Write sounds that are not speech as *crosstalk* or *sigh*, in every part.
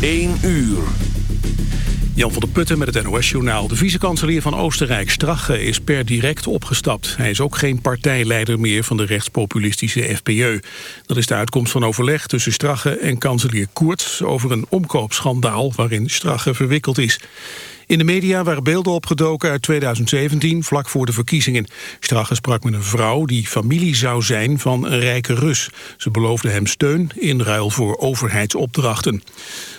1 uur. Jan van der Putten met het NOS-journaal. De vicekanselier van Oostenrijk, Strache, is per direct opgestapt. Hij is ook geen partijleider meer van de rechtspopulistische FPÖ. Dat is de uitkomst van overleg tussen Strache en kanselier Koerts... over een omkoopschandaal waarin Strache verwikkeld is. In de media waren beelden opgedoken uit 2017, vlak voor de verkiezingen. Strache sprak met een vrouw die familie zou zijn van een rijke Rus. Ze beloofde hem steun in ruil voor overheidsopdrachten.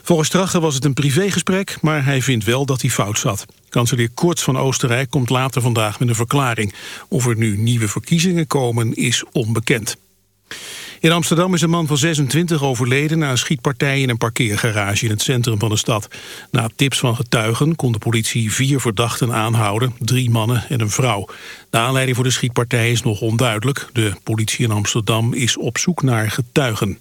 Volgens Strache was het een privégesprek, maar hij vindt wel dat hij fout zat. Kanselier Kurz van Oostenrijk komt later vandaag met een verklaring. Of er nu nieuwe verkiezingen komen is onbekend. In Amsterdam is een man van 26 overleden na een schietpartij in een parkeergarage in het centrum van de stad. Na tips van getuigen kon de politie vier verdachten aanhouden, drie mannen en een vrouw. De aanleiding voor de schietpartij is nog onduidelijk. De politie in Amsterdam is op zoek naar getuigen.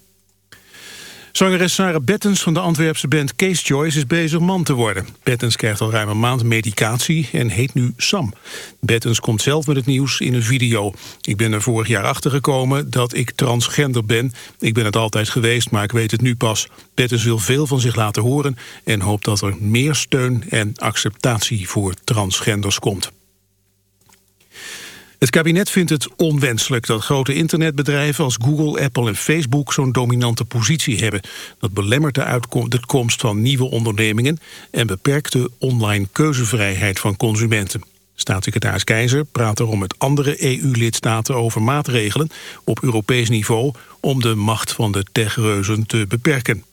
Zangeres Sarah Bettens van de Antwerpse band Case Choice is bezig man te worden. Bettens krijgt al ruim een maand medicatie en heet nu Sam. Bettens komt zelf met het nieuws in een video. Ik ben er vorig jaar achter gekomen dat ik transgender ben. Ik ben het altijd geweest, maar ik weet het nu pas. Bettens wil veel van zich laten horen en hoopt dat er meer steun en acceptatie voor transgenders komt. Het kabinet vindt het onwenselijk dat grote internetbedrijven als Google, Apple en Facebook zo'n dominante positie hebben. Dat belemmert de, de komst van nieuwe ondernemingen en beperkt de online keuzevrijheid van consumenten. Staatssecretaris Keizer praat erom met andere EU-lidstaten over maatregelen op Europees niveau om de macht van de techreuzen te beperken.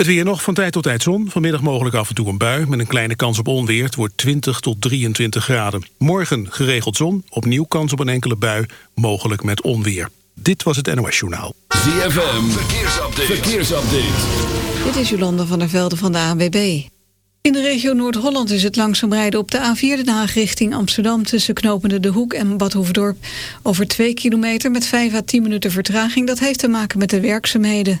Het weer nog van tijd tot tijd zon. Vanmiddag mogelijk af en toe een bui met een kleine kans op onweer. Het wordt 20 tot 23 graden. Morgen geregeld zon, opnieuw kans op een enkele bui, mogelijk met onweer. Dit was het NOS Journaal. ZFM, verkeersupdate. verkeersupdate. Dit is Jolanda van der Velde van de ANWB. In de regio Noord-Holland is het langzaam rijden op de A4 Den Haag richting Amsterdam... tussen knopende De Hoek en Bad Hoefdorp over 2 kilometer met 5 à 10 minuten vertraging. Dat heeft te maken met de werkzaamheden.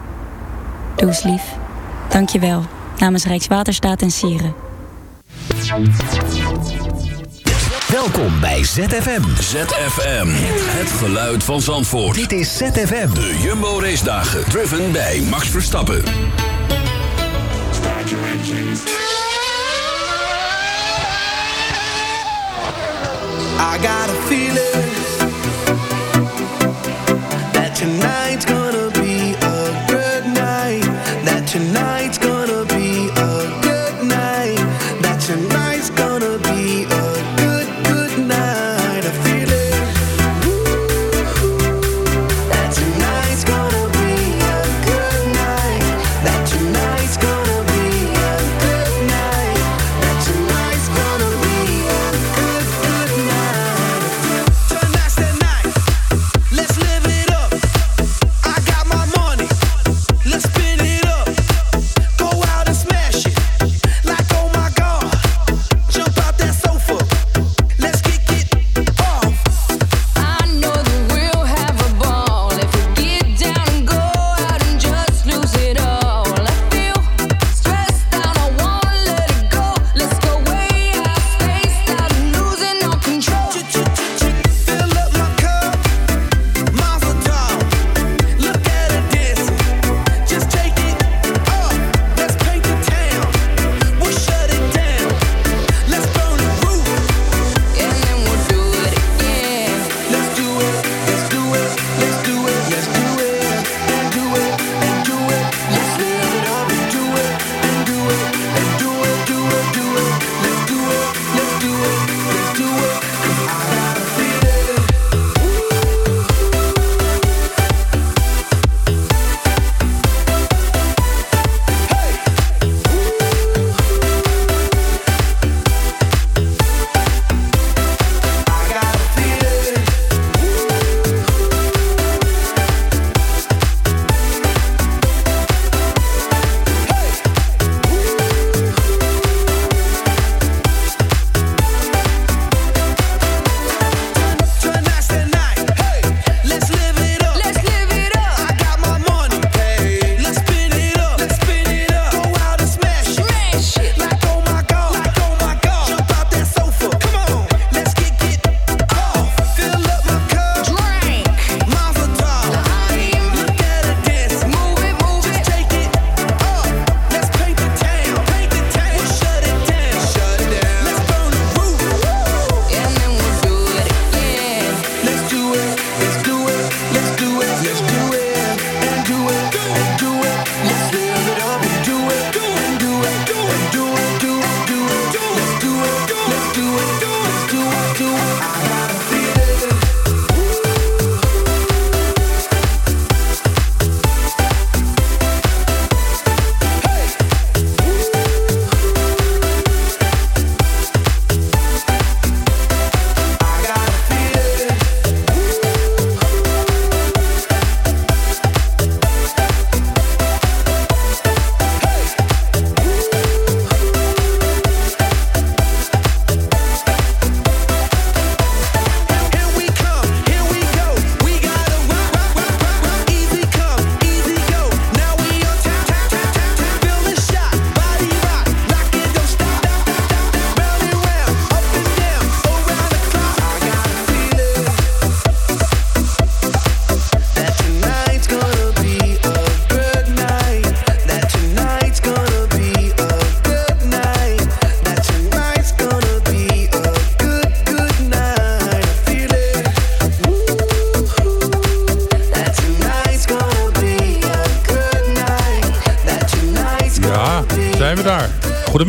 Doe eens lief. Dank je wel. Namens Rijkswaterstaat en Sieren. Welkom bij ZFM. ZFM, het geluid van Zandvoort. Dit is ZFM. De Jumbo Race Dagen, driven bij Max Verstappen. I got a feeling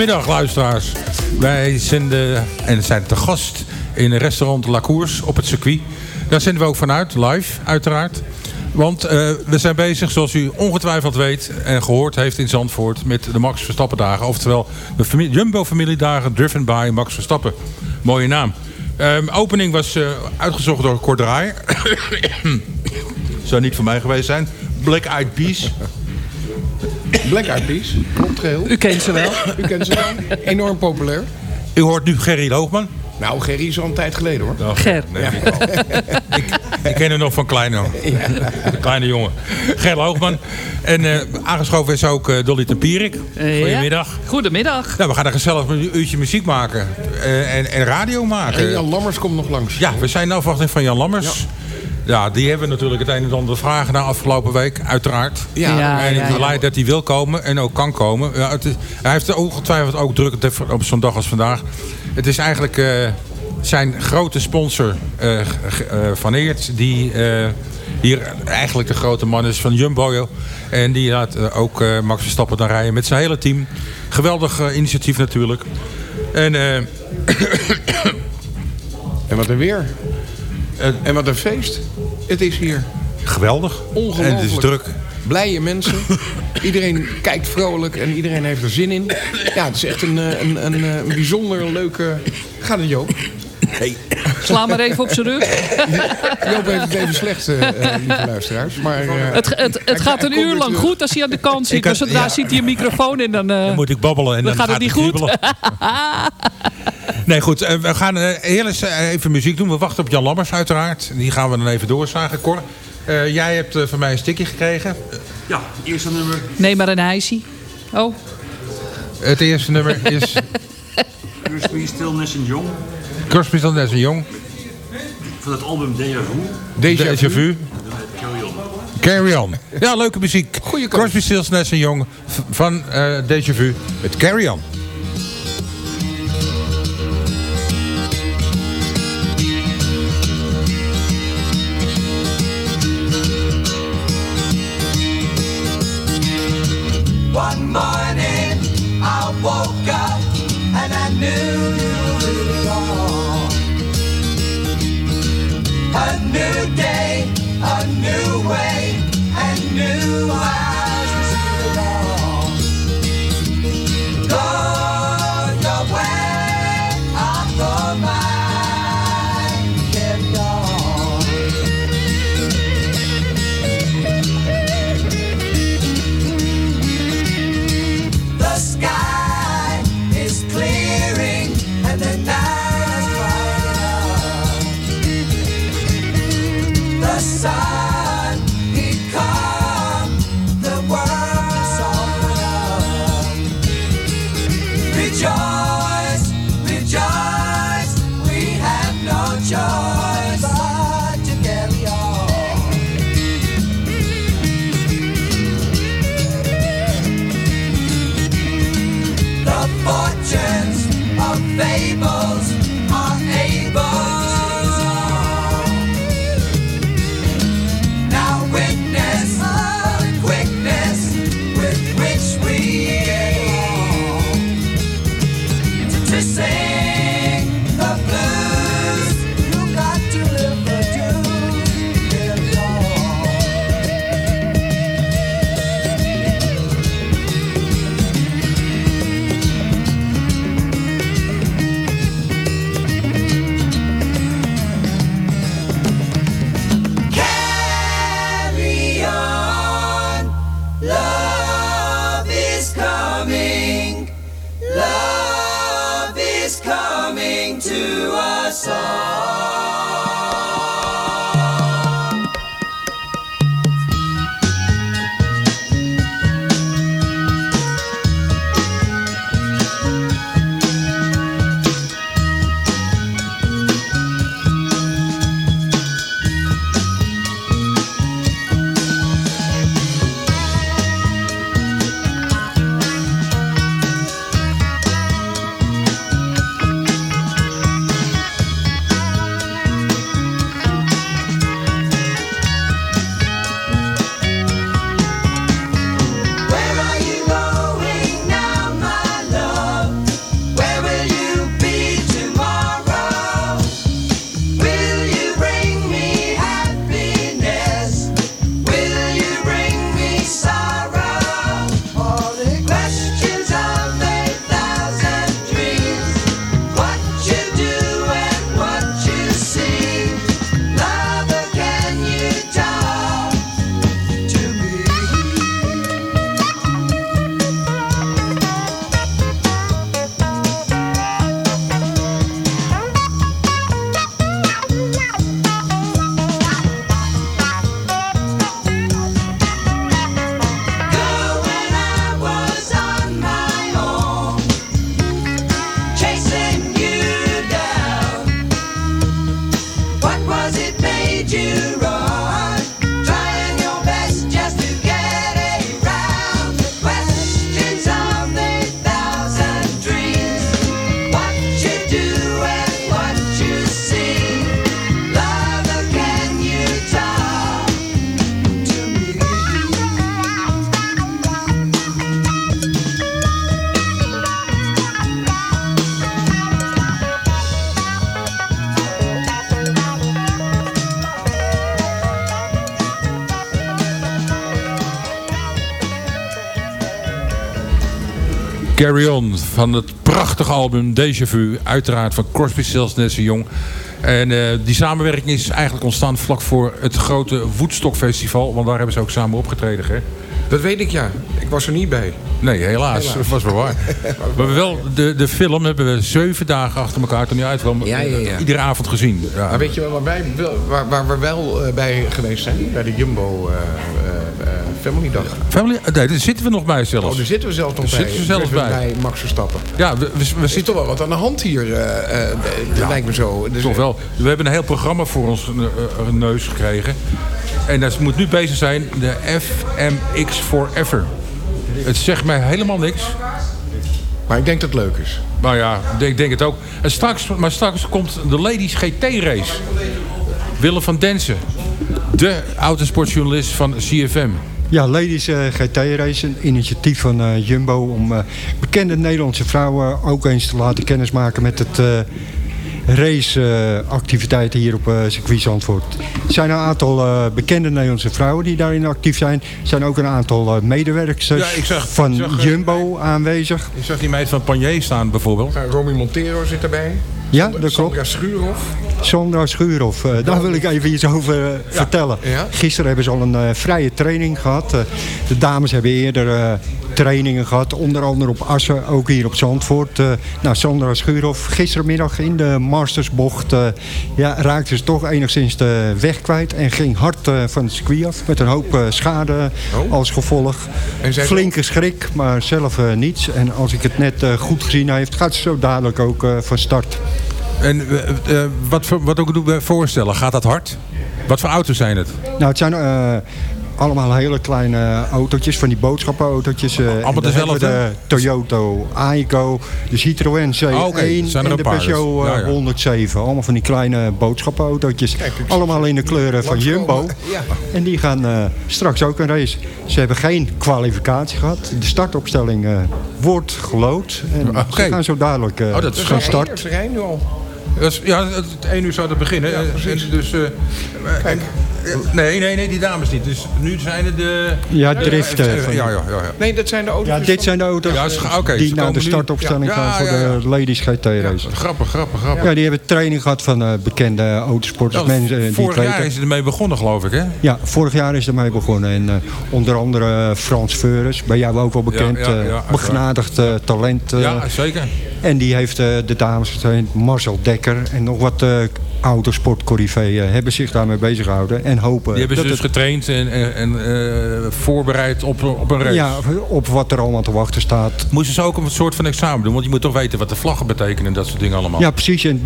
Goedemiddag luisteraars. Wij zenden en zijn te gast in restaurant La Course op het circuit. Daar zenden we ook vanuit, live uiteraard. Want uh, we zijn bezig, zoals u ongetwijfeld weet en gehoord heeft in Zandvoort... met de Max Verstappen dagen. Oftewel de Jumbo familiedagen driven by Max Verstappen. Mooie naam. Um, opening was uh, uitgezocht door Kort Draaier. *coughs* Zou niet voor mij geweest zijn. Black Eyed Peas. Black Eyed Peas, klopt geheel. U kent ze wel. U kent ze wel. Enorm populair. U hoort nu Gerry Loogman. Nou, Gerry is al een tijd geleden hoor. Oh, Ger. Nee, *laughs* ik, ik, ken hem nog van kleine, ja. kleine jongen. Ger Loogman. En uh, aangeschoven is ook uh, Dolly Tempierik. Uh, Goedemiddag. Ja. Goedemiddag. Nou, we gaan een gezellig een uurtje muziek maken. en, en radio maken. En Jan Lammers komt nog langs. Ja, we zijn in afwachting van Jan Lammers. Ja. Die hebben natuurlijk het een en ander vragen na afgelopen week, uiteraard. Ja, ja en ik ja, dat hij wil komen en ook kan komen. Ja, het is, hij heeft ongetwijfeld ook druk op zo'n dag als vandaag. Het is eigenlijk uh, zijn grote sponsor uh, uh, Van Eert, die hier eigenlijk de grote man is van Jumbo. En die laat ook Max Verstappen dan rijden met zijn hele team. Geweldig initiatief natuurlijk. En, *coughs* en wat een weer. En wat een feest. Het is hier. Geweldig. Ongelooflijk. En het is druk. Blije mensen. *laughs* iedereen kijkt vrolijk en iedereen heeft er zin in. Ja, het is echt een, een, een, een bijzonder leuke... Gaat het Joop? Hey. Sla maar even op zijn rug. *laughs* Joop heeft het even slecht, uh, lieve luisteraars. Maar, uh, het het, het gaat een uur lang goed als hij aan de kant zit. Dus zodra ja. ziet hij een microfoon in, dan, uh, dan moet ik babbelen. En dan, dan gaat het niet goed. *laughs* nee, goed. we gaan heel eens even muziek doen. We wachten op Jan Lammers uiteraard. Die gaan we dan even doorzagen. Cor, jij hebt van mij een stickje gekregen. Ja, het eerste nummer. Neem maar een hijsie. Oh. Het eerste nummer *laughs* is... Crispy Stillness and Young. Crispy Stillness and Young. Van het album Deja Vu. Deja, Deja Vu. Carry On. Carry On. Ja, leuke muziek. Goeie Crosby, Stills, Nash Young van uh, Deja Vu met Carry On. Morning I woke up and I knew it all. A new day, a new way, and new eyes Carry On van het prachtige album Déjà Vu. Uiteraard van Crosby, Stills, Nash Jong. En eh, die samenwerking is eigenlijk ontstaan vlak voor het grote Woodstock Festival. Want daar hebben ze ook samen opgetreden. Hè? Dat weet ik ja. Ik was er niet bij. Nee, helaas. Helaas. Dat *laughs* was wel waar. *laughs* maar we wel, de, de film hebben we zeven dagen achter elkaar toen die uitkwam. Ja, ja, ja. Iedere avond gezien. Ja. Maar weet je waar, wij, waar, waar we wel eh, bij geweest zijn? Bij de Jumbo eh, Family Dag. Family, nee, daar zitten we nog bij zelfs. Oh, daar zitten we zelfs nog Daar bij. zitten we zelfs bij. Bij Max Verstappen. Ja, we, we, we Er zit toch wel wat aan de hand hier. eh, eh, dat lijkt me zo. Dus, Toch wel. We hebben een heel programma voor ons eh, eh, neus gekregen. En dat moet nu bezig zijn, de FMX Forever. Het zegt mij helemaal niks. Maar ik denk dat het leuk is. Nou ja, ik denk, denk het ook. En straks, maar straks komt de Ladies GT race. Willem van Densen, de autosportjournalist van CFM. Ja, Ladies eh, GT Race, een initiatief van eh, Jumbo om eh, bekende Nederlandse vrouwen ook eens te laten kennismaken met het raceactiviteiten hier op eh circuit Zandvoort. Er zijn een aantal bekende Nederlandse vrouwen die daarin actief zijn. Er zijn ook een aantal medewerkers Ja, ik zag- van zag, Jumbo aanwezig. Ik zag die meid van Panier staan bijvoorbeeld. Uh, Romy Montero zit erbij. Ja, dat klopt. Sandra Schuurhoff. Sandra Schuurhoff, eh, daar wil ik even iets over eh, vertellen. Ja. Gisteren hebben ze al een eh, vrije training gehad. Eh, de dames hebben eerder trainingen gehad. Onder andere op Assen, ook hier op Zandvoort. Nou, Sandra Schuurhoff, gistermiddag in de Mastersbocht... ja, raakte ze toch enigszins de weg kwijt... en ging hard van het circuit af met een hoop schade als gevolg. En zij- Flinke schrik, maar zelf niets. En als ik het net goed gezien heeft, gaat ze zo dadelijk ook van start. En eh, eh, wat, voor- wat ook doen we voorstellen? Gaat dat hard? Wat voor auto's zijn het? Nou, het zijn eh, allemaal hele kleine autootjes, van die boodschappenautootjes. eh, en dan dezelfde? De Toyota Aygo, de Citroën C1 Oh, oké. Er zijn er en een de paar, Peugeot dus. Ja, eh, ja. 107. Allemaal van die kleine boodschappenautootjes. allemaal in de kleuren van Jumbo. Ja. En die gaan eh, straks ook een race. Ze hebben geen kwalificatie gehad. De startopstelling eh, wordt gelood. En Oké. ze gaan zo dadelijk eh, Oh, dat is van wel Dat ja, het het één uur zou het beginnen. En dus, eh, eh, nee, nee, nee, die dames niet. Dus nu zijn het de... Ja, drift, Eh, eh, eh, van- ja, ja, ja, ja. Nee, dat zijn de auto's. Ja, dit zijn de auto's Ja, is die ze naar de nu- startopstelling Ja, gaan voor ja, ja. de Ladies GT race. Grappig, grappig, grappig. Ja, die hebben training gehad van eh, bekende autosporters. Ja, mensen eh, die vorig jaar weten. is het ermee begonnen, geloof ik, hè? Ja, vorig jaar is ermee begonnen. En eh, onder andere eh, Frans Veurens, bij jou ook wel bekend. Ja, ja, ja, eh, uiteraard. begnadigd eh, talent. eh, Ja, zeker. En die heeft eh, de dames getraind. Marcel Dekker en nog wat eh autosportcorriveeën hebben zich daarmee bezig gehouden. En hopen Die hebben ze dat dus het- getraind en, en, en, eh, voorbereid op, op een race. ja, op wat er allemaal te wachten staat. Moesten ze ook een soort van examen doen? Want je moet toch weten wat de vlaggen betekenen en dat soort dingen allemaal. Ja, precies. En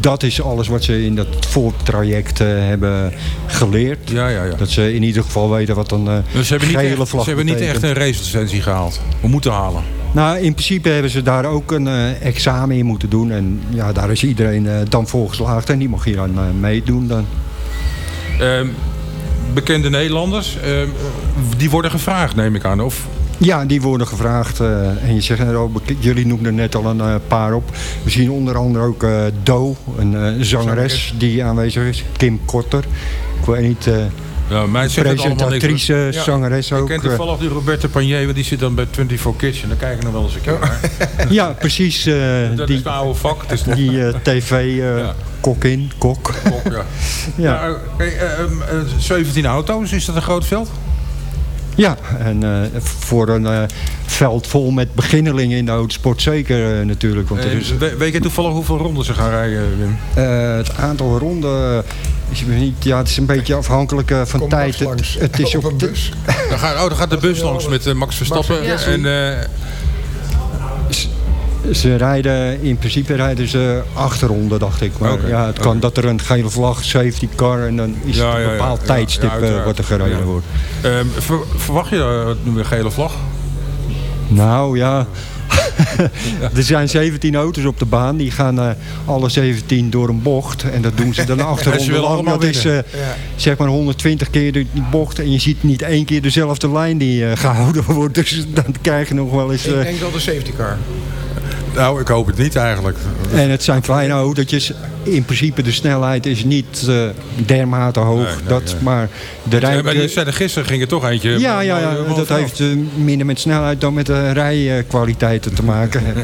dat is alles wat ze in dat voortraject eh, hebben geleerd. Ja, ja, ja. Dat ze in ieder geval weten wat een eh Dus ze hebben niet, gele echt, vlag ze hebben niet echt een racelicentie gehaald. We moeten halen. Nou, in principe hebben ze daar ook een eh, examen in moeten doen. En ja, daar is iedereen eh, dan voor geslaagd. En die mag hier aan eh, meedoen dan. Ehm, bekende Nederlanders, ehm, die worden gevraagd, neem ik aan. Of Ja, die worden gevraagd. en je zegt, jullie noemden er net al een paar op. We zien onder andere ook Do, een zangeres die aanwezig is. Kim Kotter. Ik weet niet... ja, mij zegt het presentatrice, Ja. zangeres ook. Ik ken toevallig die Roberta Panier, want die zit dan bij 24 Kitchen. Daar kijk ik nog wel eens een keer naar. *laughs* Ja, precies. eh, Dat die, is oude vak. Het is nog- die eh, tv, eh, kok in, kok. Kok, ja. *laughs* Ja. Maar, oké, eh, ehm, eh, 17 auto's, is dat een groot veld? Ja, en eh, voor een eh, veld vol met beginnelingen in de autosport zeker eh, natuurlijk. Want is, weet je toevallig hoeveel ronden ze gaan rijden, Wim? eh, het aantal ronden is niet, ja, het is een beetje afhankelijk van Kom tijd. Het, het is Op op een de- bus. Dan gaat, oh, dan gaat de bus langs met Max Verstappen. Max, ja. en, eh, Ze rijden, in principe rijden ze acht ronden, dacht ik. Maar ja, het kan dat er een gele vlag, safety car en dan is Ja, het een bepaald ja, tijdstip ja, eh, wat er gereden wordt. ehm, ver- verwacht je eh, nu een gele vlag? Nou ja, *laughs* er zijn 17 auto's op de baan. Die gaan eh, alle 17 door een bocht. En dat doen ze dan *laughs* achter En ze willen allemaal Dat is eh, zeg maar 120 keer de die bocht. En je ziet niet één keer dezelfde lijn die eh, gehouden *laughs* wordt. Dus dan krijg je nog wel eens... Ik denk wel de safety car. Nou, ik hoop het niet eigenlijk. En het zijn kleine autootjes. In principe de snelheid is niet eh, dermate hoog. Nee, nee, dat, nee. Maar de Ja, rij... maar je zei er gisteren ging er toch eentje. ja, ja, ja, mooi, dat vanaf. heeft eh, minder met snelheid dan met de rijkwaliteiten te maken. *laughs*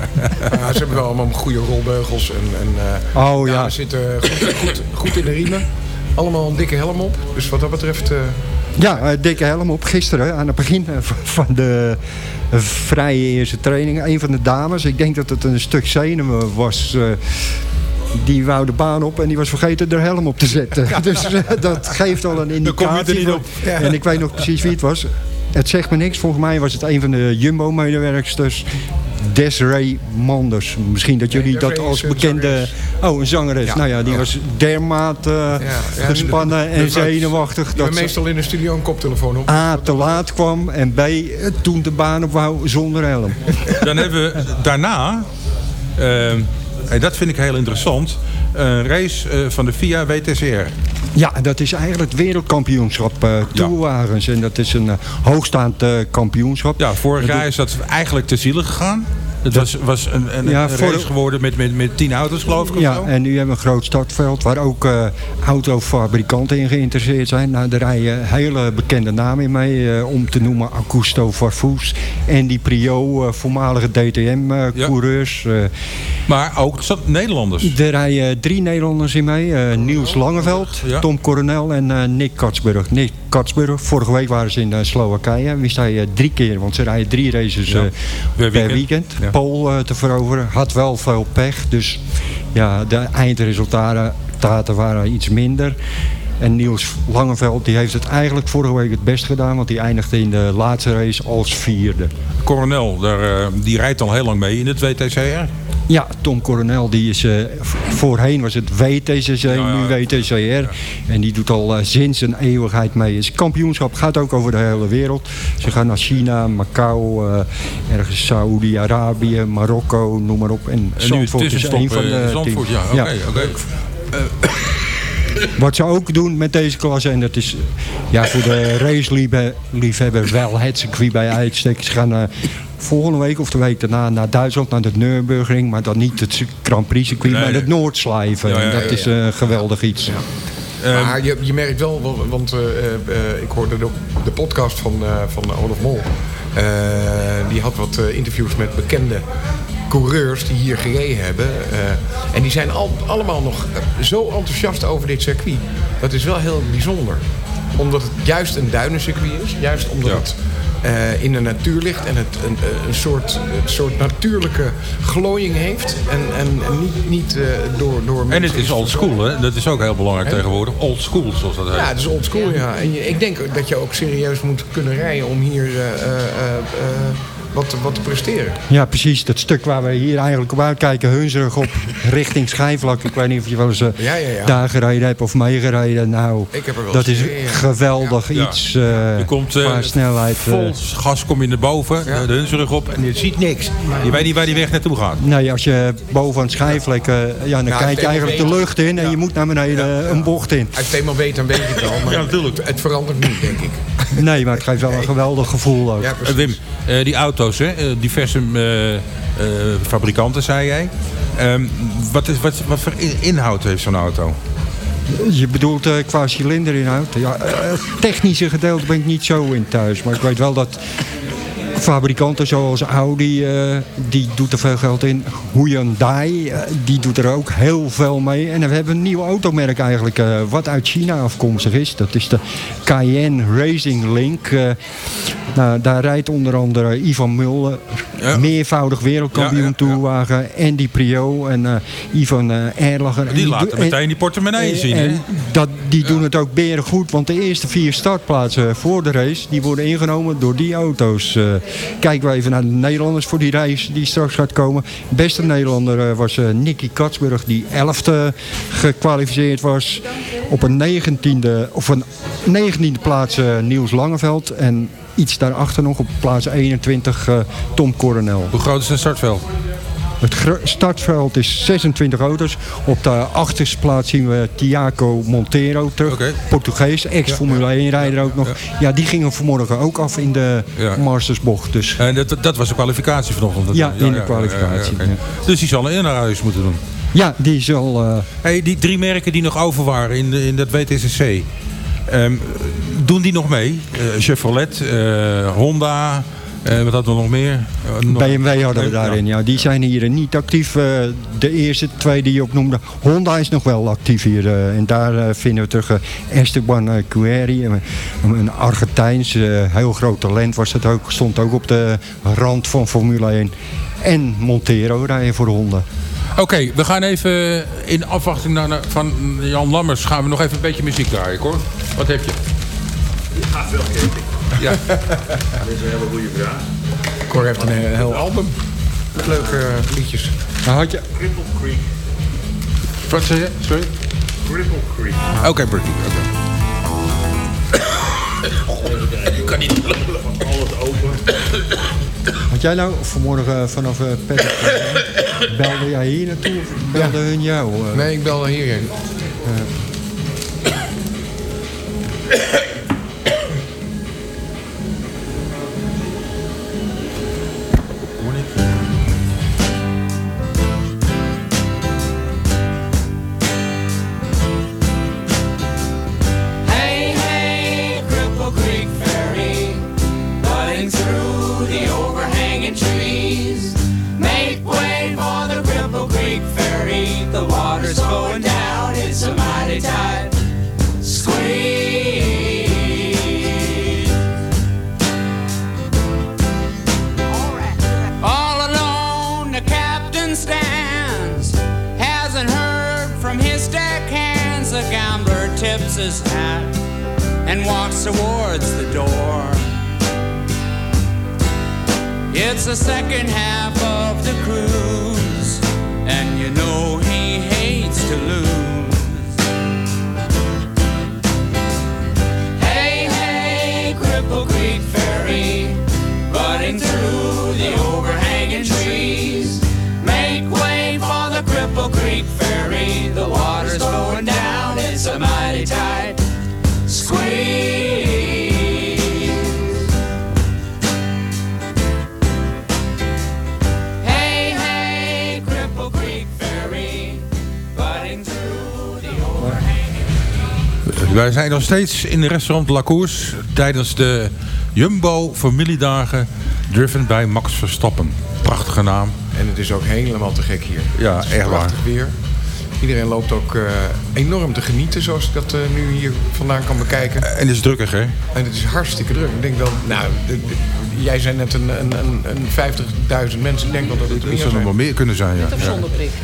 Ja, ze hebben wel allemaal goede rolbeugels. En, en, eh, Oh, ja. Zitten goed, goed, goed in de riemen. Allemaal een dikke helm op. Dus wat dat betreft... eh, Ja, eh, dikke helm op gisteren aan het begin eh, van de eh, vrije eerste training. Een van de dames, ik denk dat het een stuk zenuwen was... eh, die wou de baan op en die was vergeten de helm op te zetten. *laughs* Dus eh, dat geeft al een indicatie. van-. En ik weet nog precies wie het was. Het zegt me niks. Volgens mij was het een van de Jumbo-medewerksters. Desiree Manders. Misschien dat jullie dat als een bekende... Oh, een zangeres. Ja. Nou ja, die was dermate eh, ja, gespannen de- en zenuwachtig. Die hebben ze- meestal in de studio een koptelefoon op. A, te laat kwam en B, eh, toen de baan op wou zonder helm. *laughs* Dan hebben we daarna, ehm, en dat vind ik heel interessant, een race eh, van de FIA WTCR. Ja, dat is eigenlijk het wereldkampioenschap eh toerwagens. En dat is een eh, hoogstaand eh, kampioenschap. Ja, vorig Dat jaar is dat eigenlijk te zielig gegaan. Het was, was een, een, Ja, race geworden met, met, met tien auto's, geloof ik. Ja, en nu hebben we een groot startveld waar ook eh, autofabrikanten in geïnteresseerd zijn. Nou, daar rijden hele bekende namen in mee. eh, om te noemen Augusto Farfus en die Prio, eh, voormalige DTM-coureurs. maar ook Nederlanders. Er rijden drie Nederlanders in mee. Niels Langeveld, Ja. Tom Coronel en Nick Katsburg. Nick Katsburg, vorige week waren ze in eh, Slowakije. Wist hij eh, drie keer, want ze rijden drie races Ja. eh, Per weekend. weekend. Ja. Pool te veroveren. Had wel veel pech. Dus ja, de eindresultaten taten waren iets minder. En Niels Langeveld die heeft het eigenlijk vorige week het best gedaan. Want die eindigde in de laatste race als vierde. Coronel, daar, eh, die rijdt al heel lang mee in het WTCR. Ja, Tom Coronel, die is, eh, voorheen was het WTCC, nu WTCR. En die doet al eh, sinds een eeuwigheid mee. Het kampioenschap gaat ook over de hele wereld. Ze gaan naar China, Macau, eh, ergens Saoedi-Arabië, Marokko, noem maar op. En En nu Zandvoort is een van de Zandvoort, teams. ja, oké, oké. Wat ze ook doen met deze klasse, en dat is ja, voor de raceliefhebber wel het circuit bij uitstek. Ze gaan eh, volgende week of de week daarna naar Duitsland, naar de Nürburgring. Maar dan niet het Grand Prix circuit, Nee, maar het Noordslijven. Ja, dat is eh, geweldig iets. maar je, je merkt wel, wa- want eh, eh, ik hoorde de, de podcast van, eh, van Olaf Mol. Eh, die had wat eh, interviews met bekende coureurs die hier gereden hebben. Eh, en die zijn al, allemaal nog zo enthousiast over dit circuit. Dat is wel heel bijzonder. Omdat het juist een duinencircuit is. Juist omdat het eh, in de natuur ligt en het een, een, soort, een soort natuurlijke glooiing heeft. En, en, en niet, niet eh, door, door En het is old school, hè? Dat is ook heel belangrijk tegenwoordig. Old school, zoals dat heet. Ja, het is old school, ja. En je- ik denk dat je ook serieus moet kunnen rijden om hier wat, wat te presteren. Ja, precies. Dat stuk waar we hier eigenlijk op uitkijken, Hunsrug op *laughs* richting Schijfvlak. Ik weet niet of je wel eens eh, Ja, ja, ja. daar gereden hebt of meegereden. Nou, Ik heb er wel dat is gereden, geweldig Ja. iets. eh Je komt eh, qua snelheid. eh. vol gas kom je naar boven, de Hunsrug op en je ziet niks. Je weet niet waar die weg naartoe gaat. Nee, als je boven aan eh, ja, dan Nou, kijk je eigenlijk de lucht in en je moet naar beneden een bocht in. Als je het eenmaal weet, dan weet je het wel. Maar *laughs* Ja, natuurlijk. Het, het verandert niet, denk ik. Nee, maar het geeft wel een geweldig gevoel ook. Wim, eh, die hè? eh, diverse eh, eh, fabrikanten, zei jij. Ehm, wat, is, wat, wat voor in- inhoud heeft zo'n auto? Je bedoelt qua cilinderinhoud? Ja, technische gedeelte ben ik niet zo in thuis. Maar ik weet wel dat fabrikanten zoals Audi, eh, die doet er veel geld in. Hyundai, eh, die doet er ook heel veel mee. En we hebben een nieuw automerk eigenlijk, eh, wat uit China afkomstig is. Dat is de Cayenne Racing Link. Nou, daar rijdt onder andere Ivan Mulder, meervoudig wereldkampioen Ja, ja, toerwagen. Andy Prio en Ivan Erlacher. En Die do- laten en- meteen die portemonnee zien, en dat, die doen het ook beren goed, want de eerste vier startplaatsen voor de race... die worden ingenomen door die auto's. Kijken we even naar de Nederlanders voor die race die straks gaat komen. Beste Nederlander eh, was eh, Nicky Katsburg, die elfde gekwalificeerd was. Op een negentiende, of een negentiende plaats eh, Niels Langeveld. En iets daarachter nog op plaats 21 eh, Tom Coronel. Hoe groot is het startveld? Het startveld is 26 auto's. Op de achterste plaats zien we Tiago Monteiro terug. Portugees, ex-Formule 1 rijder ook nog. Ja. die gingen vanmorgen ook af in de. Mastersbocht. Dus En dat, dat was de kwalificatie vanochtend? Ja, in de kwalificatie. Dus die zal een naar huis moeten doen? ja, die zal... eh, Hey, die drie merken die nog over waren in, de, in dat WTCC. ehm, doen die nog mee? Eh, Chevrolet, eh, Honda, eh, wat hadden we nog meer? Eh, nog- BMW hadden we Ja. daarin, ja. Die zijn hier niet actief. eh, de eerste twee die je opnoemde. Honda is nog wel actief hier. eh, en daar eh, vinden we terug eh, Esteban eh, Guerri. Een, een Argentijns, eh, heel groot talent was het ook. Stond ook op de rand van Formule 1. En Montero rijden voor de Honda. Oké, we gaan even in afwachting naar, van Jan Lammers... gaan we nog even een beetje muziek draaien, hoor. Wat heb je? Wel kijken. Ja. Dat is een hele goede vraag. Cor heeft een eh, heel album. Met leuke eh, liedjes. Nou, had je... Cripple Creek. Wat zeg je? Sorry? Cripple Creek. Oké, Bertie. *coughs* Ik kan niet alles open. Had jij nou vanmorgen vanaf uh, belde jij hier naartoe of belde hun jou? eh? Nee, ik bel hierheen. *coughs* towards the door. It's the second half of the cruise, and you know he hates to lose. Hey, hey, Cripple Creek Ferry, butting through the overhanging Wij zijn nog steeds in de restaurant La Course tijdens de Jumbo familiedagen driven bij Max Verstappen. Prachtige naam. En het is ook helemaal te gek hier. Ja, echt waar. Prachtig weer. Iedereen loopt ook eh, enorm te genieten, zoals ik dat eh, nu hier vandaan kan bekijken. En het is drukkig, hè? En het is hartstikke druk. Ik denk wel, nou, jij zei net een, een, een, een 50.000 mensen. Ik denk wel dat het Het meer zou nog zijn. wel meer kunnen zijn, ja. ja.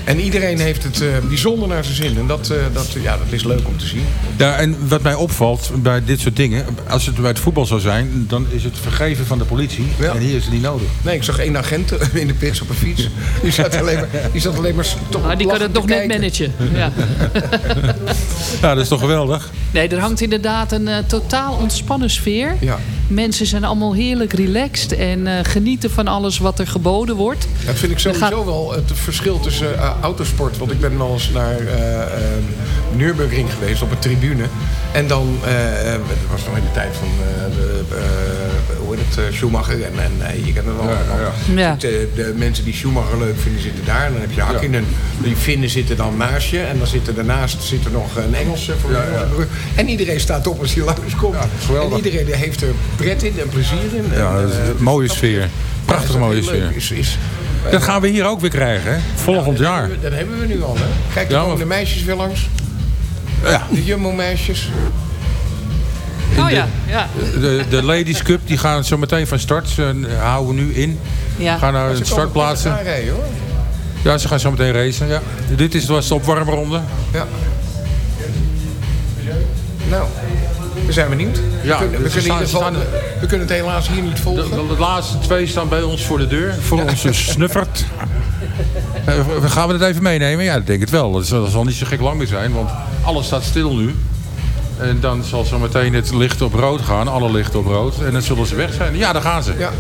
En iedereen heeft het eh, bijzonder naar zijn zin. En dat, eh, dat, ja, dat is leuk om te zien. Ja, en wat mij opvalt bij dit soort dingen, als het bij het voetbal zou zijn, dan is het vergeven van de politie. En hier is het niet nodig. Nee, ik zag één agent *laughs* in de pits op een fiets. Die zat alleen maar, die zat alleen maar toch Ah, die kan het nog te net managen. *laughs* Ja. Ja, dat is toch geweldig? Nee, er hangt inderdaad een eh, totaal ontspannen sfeer. Ja. Mensen zijn allemaal heerlijk relaxed en eh, genieten van alles wat er geboden wordt. Dat vind ik sowieso gaat- wel het verschil tussen eh, autosport. Want ik ben wel eens naar eh Nürburgring geweest op een tribune. En dan, dat was nog in de tijd van de, hoe heet het, eh, Schumacher. En, en eh, je kent het wel. Dan Ja. zitten de mensen die Schumacher leuk vinden zitten daar. En dan heb je Hakkinen. Die Finnen zitten dan naast je. En dan zit er daarnaast zit er nog een Engelse. Voor En iedereen staat op als hij langskomt. en iedereen heeft er pret in en plezier in. Ja, En, eh, een mooie sfeer. Is mooie sfeer. Is, is, Dat gaan we hier ook weer krijgen, hè? Volgend dat jaar. hebben we- Dat hebben we nu al, hè? Kijk, er Ja, komen maar- de meisjes weer langs. Ja. De Jumbo-meisjes. Oh ja, ja. De, de Ladies Cup die gaan zo meteen van start. Ze houden we nu in. Ja. Gaan naar Ze een komen start plaatsen. pittig aanrijden, hoor. Ja, ze gaan zo meteen racen. Ja. Dit is, was de opwarmronde. Ja. Nou, we zijn benieuwd. Ja, we, kunnen, we, kunnen in ieder staan- geval, we kunnen het helaas hier niet De, volgen. de- de laatste twee staan bij ons voor de deur. Voor onze snuffert. *laughs* Eh, we- Gaan we het even meenemen? Ja, ik denk het wel. Dat zal, dat zal niet zo gek lang meer zijn. Want alles staat stil nu. En dan zal zo meteen het licht op rood gaan. Alle lichten op rood. En dan zullen ze weg zijn. Ja, daar gaan ze. Ja.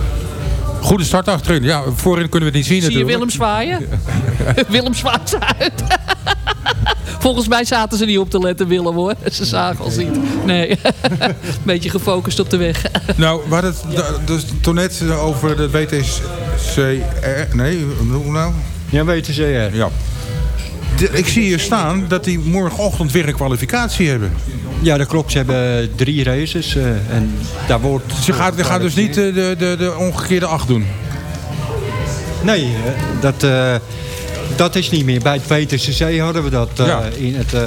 Goede start achterin. Ja, voorin kunnen we het niet zien Zie je natuurlijk. Willem zwaaien? *laughs* Willem zwaait uit. *laughs* Volgens mij zaten ze niet op te letten, Willem hoor. Ze zagen ons niet. Nee, *laughs* beetje gefocust op de weg. Nou, we hadden het dus toen net over de WTCR. Nee, hoe nou? Ja, WTCR. Ja. De- ik zie hier staan dat die morgenochtend weer een kwalificatie hebben. Ja, dat klopt. Ze hebben drie races. eh, en daar wordt... Ze gaat, die gaat dus niet eh, de, de, de omgekeerde acht doen. Nee, eh, dat, eh, dat is niet meer. Bij het WTCC hadden we dat eh, Ja. in het eh,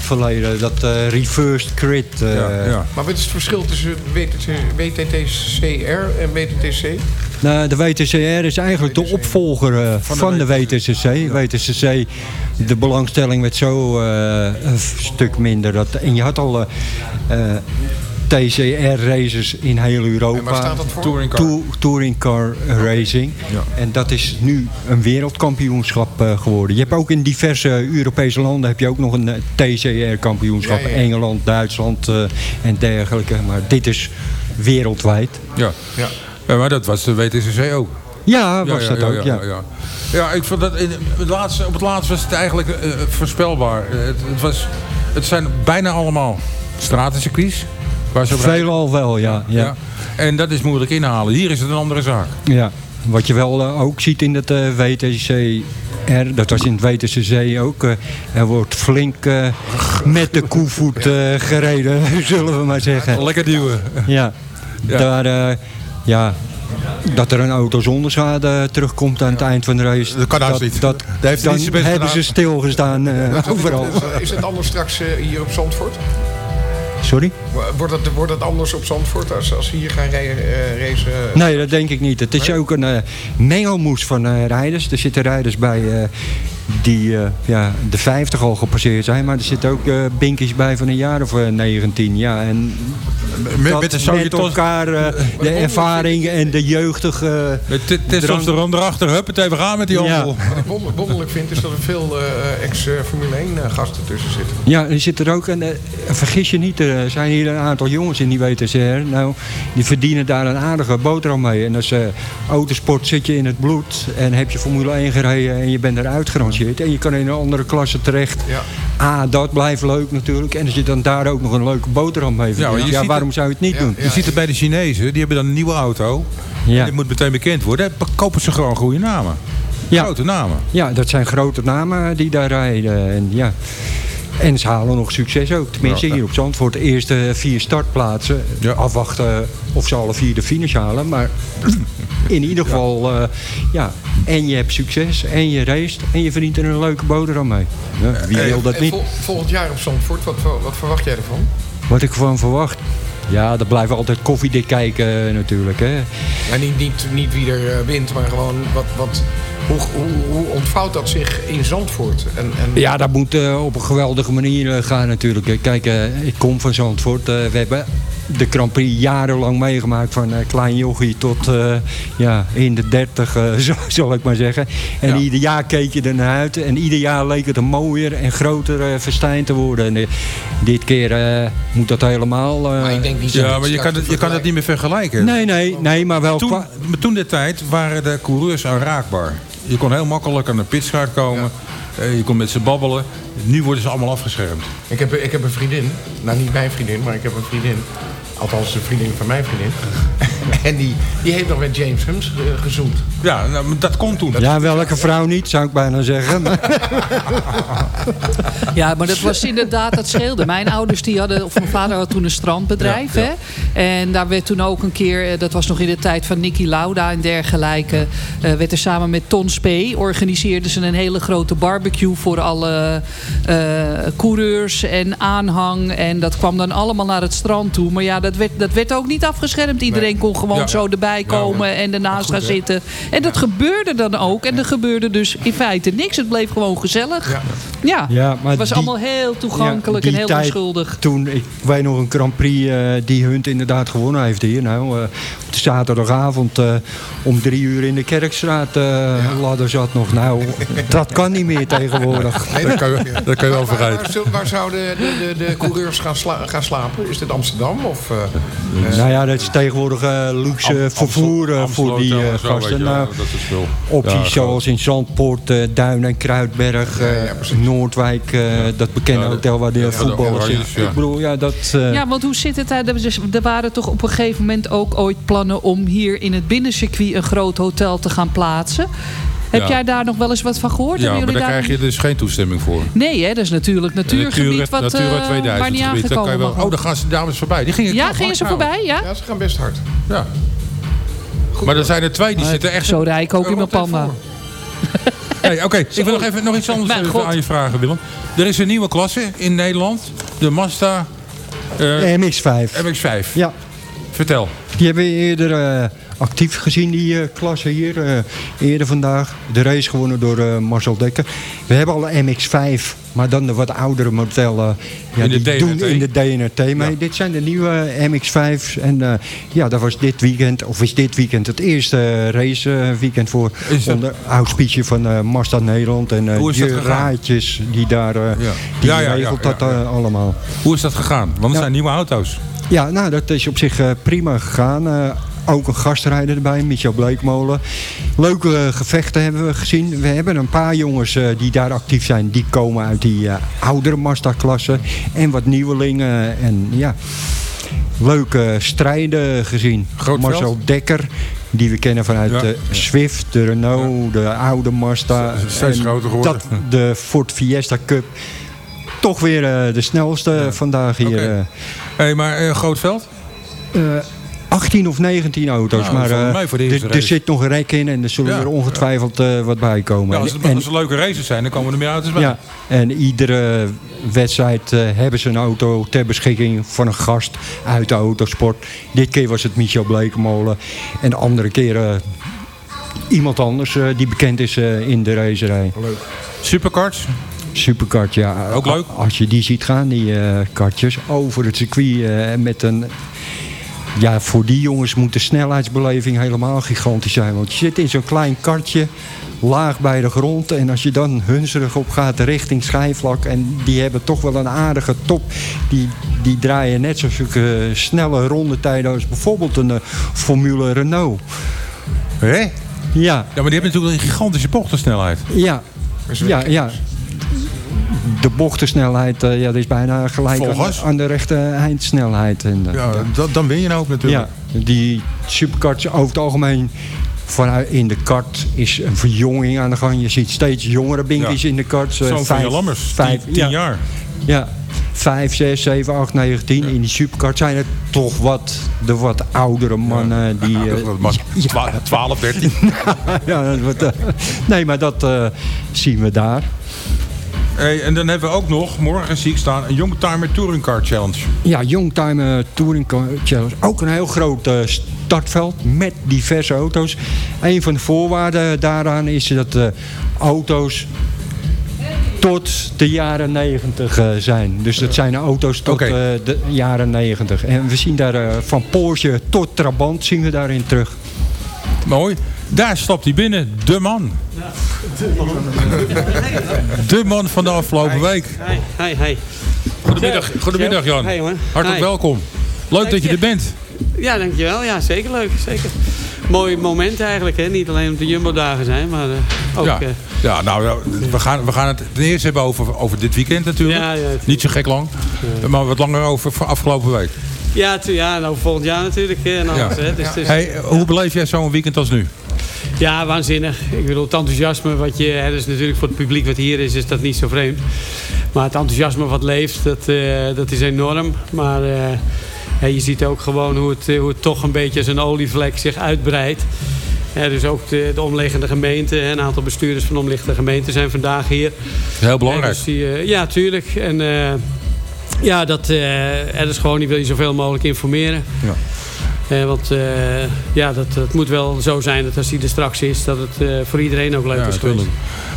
verleden. Dat eh, reversed grid. eh, Maar wat is het verschil tussen WTT, WTTCR en WTTC? Nou, de WTCR is eigenlijk de opvolger eh, van, de WTCC. WTCC, de belangstelling werd zo eh, een stuk minder. Dat, en je had al eh, TCR-races in heel Europa. En waar staat dat voor? Touring car. Tou- touring car racing. En dat is nu een wereldkampioenschap geworden. Je hebt ook in diverse Europese landen heb je ook nog een TCR-kampioenschap. Ja, ja. Engeland, Duitsland eh, en dergelijke. Maar dit is wereldwijd. Ja. Ja. Ja, maar dat was de WTCC ook. Ja, was dat ook, ja. Ja, ik vond dat in het laatste, op het laatst was het eigenlijk eh, voorspelbaar. Eh, het, het, was, het zijn bijna allemaal stratencircuits. Veelal wel, ja. ja. En dat is moeilijk inhalen. Hier is het een andere zaak. Ja, wat je wel eh, ook ziet in het eh, WTCR, dat was in het WTCC ook, eh, er wordt flink eh, met de koevoet eh, gereden, *laughs* zullen we maar zeggen. Lekker duwen. Ja, Ja. daar, eh, ja, dat er een auto zonder schade terugkomt aan het eind van de race. Dat kan niet. Dat, Daar heeft dan niet hebben gedaan. ze stilgestaan eh, overal. Is het anders straks eh, hier op Zandvoort? Sorry? Wordt het, wordt het anders op Zandvoort als, als ze hier gaan eh, racen? Nee, dat denk ik niet. Het is ook een mengelmoes van rijders. Er zitten rijders bij die eh, ja, de 50 al gepasseerd zijn. Maar er zitten ook eh binkies bij van een jaar of eh, 19. Ja, en Met- dat met de Sovjet- elkaar eh, de ervaring en de jeugdige... Met te- testosteron erachter, huppatee, we gaan met die Ja. handel. Wat ik wonder- wonderlijk vind is dat er veel eh, ex-Formule 1 eh, gasten tussen zitten. Ja, er zit er ook, en vergis je niet, er zijn hier een aantal jongens in die WTCR. Nou, die verdienen daar een aardige boterham mee. En als eh, autosport zit je in het bloed en heb je Formule 1 gereden en je bent eruit En je kan in een andere klasse terecht. Ja. A, dat blijft leuk natuurlijk. En als je dan daar ook nog een leuke boterham mee verdient. Ja, waarom het- zou je het niet doen? Je ziet het bij de Chinezen, die hebben dan een nieuwe auto. Ja. En die moet meteen bekend worden. Dan kopen ze gewoon goede namen. Ja. Grote namen. Ja, dat zijn grote namen die daar rijden. En, ja. En ze halen nog succes ook. Tenminste hier op Zandvoort. De eerste vier startplaatsen. Afwachten of ze alle vier de finish halen. Maar *laughs* in ieder geval, eh, ja. En je hebt succes. En je race. En je verdient er een leuke boterham mee. Ja, wie Eh, wil dat niet? vol- volgend jaar op Zandvoort, wat, wat verwacht jij ervan? Wat ik ervan verwacht. Ja, dat blijven altijd koffiedik kijken natuurlijk. Hè. Niet, niet, niet wie er eh, wint, maar gewoon wat, wat, hoe, hoe, hoe ontvouwt dat zich in Zandvoort? En, en, Ja, dat moet eh, op een geweldige manier eh, gaan natuurlijk. Kijk, eh, ik kom van Zandvoort. We hebben de Grand Prix jarenlang meegemaakt. Van eh, klein jochie tot eh, ja, in de dertig, *laughs* zo- zal ik maar zeggen. En ieder jaar keek je er naar uit. En ieder jaar leek het een mooier en groter festijn te worden. En dit keer moet dat helemaal... eh, Ja, maar je kan, het, je kan het niet meer vergelijken. Nee, nee, nee, maar wel... Toen, toen de tijd waren de coureurs aanraakbaar. Je kon heel makkelijk aan de pitskaart komen. Eh, Je kon met ze babbelen. Nu worden ze allemaal afgeschermd. Ik heb, ik heb een vriendin, nou niet mijn vriendin, maar ik heb een vriendin. Althans, een vriendin van mijn vriendin. *laughs* en die, die heeft nog met James Hums eh, gezoend. Ja, nou, dat kon toen. Ja, welke vrouw niet, zou ik bijna zeggen. *laughs* Ja, maar dat was inderdaad, dat scheelde. Mijn ouders die hadden, of mijn vader had toen een strandbedrijf. Ja, ja. Hè? En daar werd toen ook een keer, eh, dat was nog in de tijd van Nicky Lauda en dergelijke. eh, werd er samen met Ton Spee, organiseerden ze een hele grote barbecue voor alle eh, coureurs en aanhang. En dat kwam dan allemaal naar het strand toe. Maar ja, dat werd, dat werd ook niet afgeschermd. Iedereen kon gewoon Ja. zo erbij komen en ernaast gaan zitten. En dat gebeurde dan ook. En er gebeurde dus in feite niks. Het bleef gewoon gezellig. Ja, Ja, maar het was die- allemaal heel toegankelijk Ja, en heel onschuldig. Toen, ik weet nog een Grand Prix eh, die Hunt inderdaad gewonnen heeft hier. Nou, eh, op de zaterdagavond eh, om drie uur in de Kerkstraat eh ladder zat nog. Nou, dat kan niet meer tegenwoordig. Nee, dat kan je- dat kan je wel waar- vergeten. Waar, waar zouden de, de, de coureurs gaan, sla- gaan slapen? Is dit Amsterdam? Of, eh, eh, Nou ja, dat is tegenwoordig eh, luxe Am- vervoer eh, Amstel voor die eh, gasten. wel, Nou, opties Ja, zoals in Zandpoort, eh, Duin en Kruidberg, eh, Noordwijk, eh, dat bekende Ja, hotel waar de voetballers zitten. ja. Ik bedoel, ja, dat... eh, Ja, want hoe zit het? Er Er waren toch op een gegeven moment ook ooit plannen om hier in het binnencircuit een groot hotel te gaan plaatsen. Heb Ja. jij daar nog wel eens wat van gehoord? Ja, maar daar jullie krijg je dus geen toestemming voor. Nee, hè? dat is natuurlijk natuurgebied Natura, wat, Natura eh, 2000 waar niet gebied. Kan je wel, oh, daar gaan ze de dames voorbij. Die gingen Ja, gingen hard ze voorbij? Ja? Ja, ze gaan best hard. Ja. Maar er zijn er twee die zitten echt... Zo rijd ik ook in mijn panda. *laughs* Nee, Oké, ik wil nog even nog iets anders *laughs* even God. aan je vragen, Willem. Er is een nieuwe klasse in Nederland. De Mazda eh, de MX-5. MX-5. Ja. Vertel. Die hebben we eerder eh, actief gezien, die eh, klasse hier. eh, eerder vandaag. De race gewonnen door eh, Marcel Dekker. We hebben al een MX-5, maar dan de wat oudere modellen. Ja, In de die doen in de DNRT mee. Dit zijn de nieuwe MX-5's. En ja, dat was dit weekend, of is dit weekend het eerste raceweekend voor Is dat- onder auspicie van Mazda Nederland. En Hoe is gegaan? Raadjes, die daar, Ja. die Ja, ja, ja, regelt ja, dat ja. allemaal. Hoe is dat gegaan? Want het zijn nieuwe auto's. Ja, nou, dat is op zich prima gegaan. Ook een gastrijder erbij, Michel Bleekmolen. Leuke eh, gevechten hebben we gezien. We hebben een paar jongens eh, die daar actief zijn. Die komen uit die eh, oudere Mazda-klasse. En wat nieuwelingen. En ja, leuke strijden gezien. Groot Marcel veld? Dekker. Die we kennen vanuit Ja. de Swift, de Renault, de oude Mazda. Steeds groter geworden. Dat, de Ford Fiesta Cup. Toch weer eh, de snelste vandaag hier. Eh. Hé, maar eh, groot veld? Eh, 18 of 19 auto's. Nou, maar eh, voor de er- zit nog een rek in en er zullen Ja, er ongetwijfeld eh, wat bij komen. Ja, als, het, en, als leuke races zijn, dan komen er meer auto's bij. ja, en iedere wedstrijd eh, hebben ze een auto ter beschikking van een gast uit de autosport. Dit keer was het Michel Blekemolen. En de andere keren iemand anders die bekend is in de racerij. Leuk. Supercards? Superkart, ja. Ook leuk? Als je die ziet gaan, die kartjes, over het circuit met een... Ja, voor die jongens moet de snelheidsbeleving helemaal gigantisch zijn. Want je zit in zo'n klein kartje, laag bij de grond. En als je dan hunzerig op gaat richting schijfvlak... en die hebben toch wel een aardige top... die, die draaien net zo zulke snelle rondetijden... als bijvoorbeeld een eh, Formule Renault. Hé? Ja, Ja, maar die hebben natuurlijk een gigantische bochtensnelheid. ja, ja, ja. De bochtensnelheid, eh, ja, dat is bijna gelijk aan, aan de rechte eindsnelheid. En, eh, Ja, dat, dan win je nou ook natuurlijk. ja, die superkarts over het algemeen vanuit in de kart is een verjonging aan de gang. Je ziet steeds jongere binkies Ja. in de karts. eh, Zo'n van je Lammers, vijf- tien, tien ja, jaar. Ja, 5, 6, 7, 8, 9, 10. In die superkart zijn het toch wat de wat oudere mannen. Die, *laughs* *laughs* Ja, eh, dat mag. Twa- 12, 13. *laughs* ja, dat wordt, eh, nee, maar dat eh, zien we daar. Hey, en dan hebben we ook nog, morgen zie ik staan, een Youngtimer Touring Car Challenge. Ja, Youngtimer Touring Car Challenge. Ook een heel groot eh, startveld met diverse auto's. Een van de voorwaarden daaraan is dat de auto's tot de jaren 90 eh, zijn. Dus dat zijn auto's tot eh, de jaren 90. En we zien daar eh, van Porsche tot Trabant zien we daarin terug. Mooi. Daar stapt hij binnen, de man. *laughs* De man van de afgelopen week. Hey, hey, hey. Goedemiddag, goedemiddag Jan. Hey. Hartelijk welkom. Leuk dat je er bent. Ja, dankjewel. Ja, zeker leuk. Zeker. Mooi moment eigenlijk. Hè? Niet alleen op de Jumbo-dagen zijn, maar eh, ook... Ja, eh, ja nou, ja, we, gaan, we gaan het ten eerste hebben over, over dit weekend natuurlijk. Ja, ja, natuurlijk. Niet zo gek lang. Maar wat langer over afgelopen week. ja, ja, nou volgend jaar natuurlijk. En alles, hè? Dus, dus- Hey, hoe beleef jij zo'n weekend als nu? Ja, waanzinnig. Ik bedoel, het enthousiasme wat je... Hè, dus natuurlijk voor het publiek wat hier is, is dat niet zo vreemd. Maar het enthousiasme wat leeft, dat, eh, dat is enorm. Maar eh, je ziet ook gewoon hoe het, eh, hoe het toch een beetje als een olievlek zich uitbreidt. Dus ook de, de omliggende gemeenten, een aantal bestuurders van de omliggende gemeenten zijn vandaag hier. Heel belangrijk. En dus die, ja, tuurlijk. En ja, dat, eh, er is gewoon, die wil je zoveel mogelijk informeren. Ja. Eh, want eh, ja, dat, dat moet wel zo zijn dat als die er straks is, dat het eh, voor iedereen ook leuk Ja, is geweest.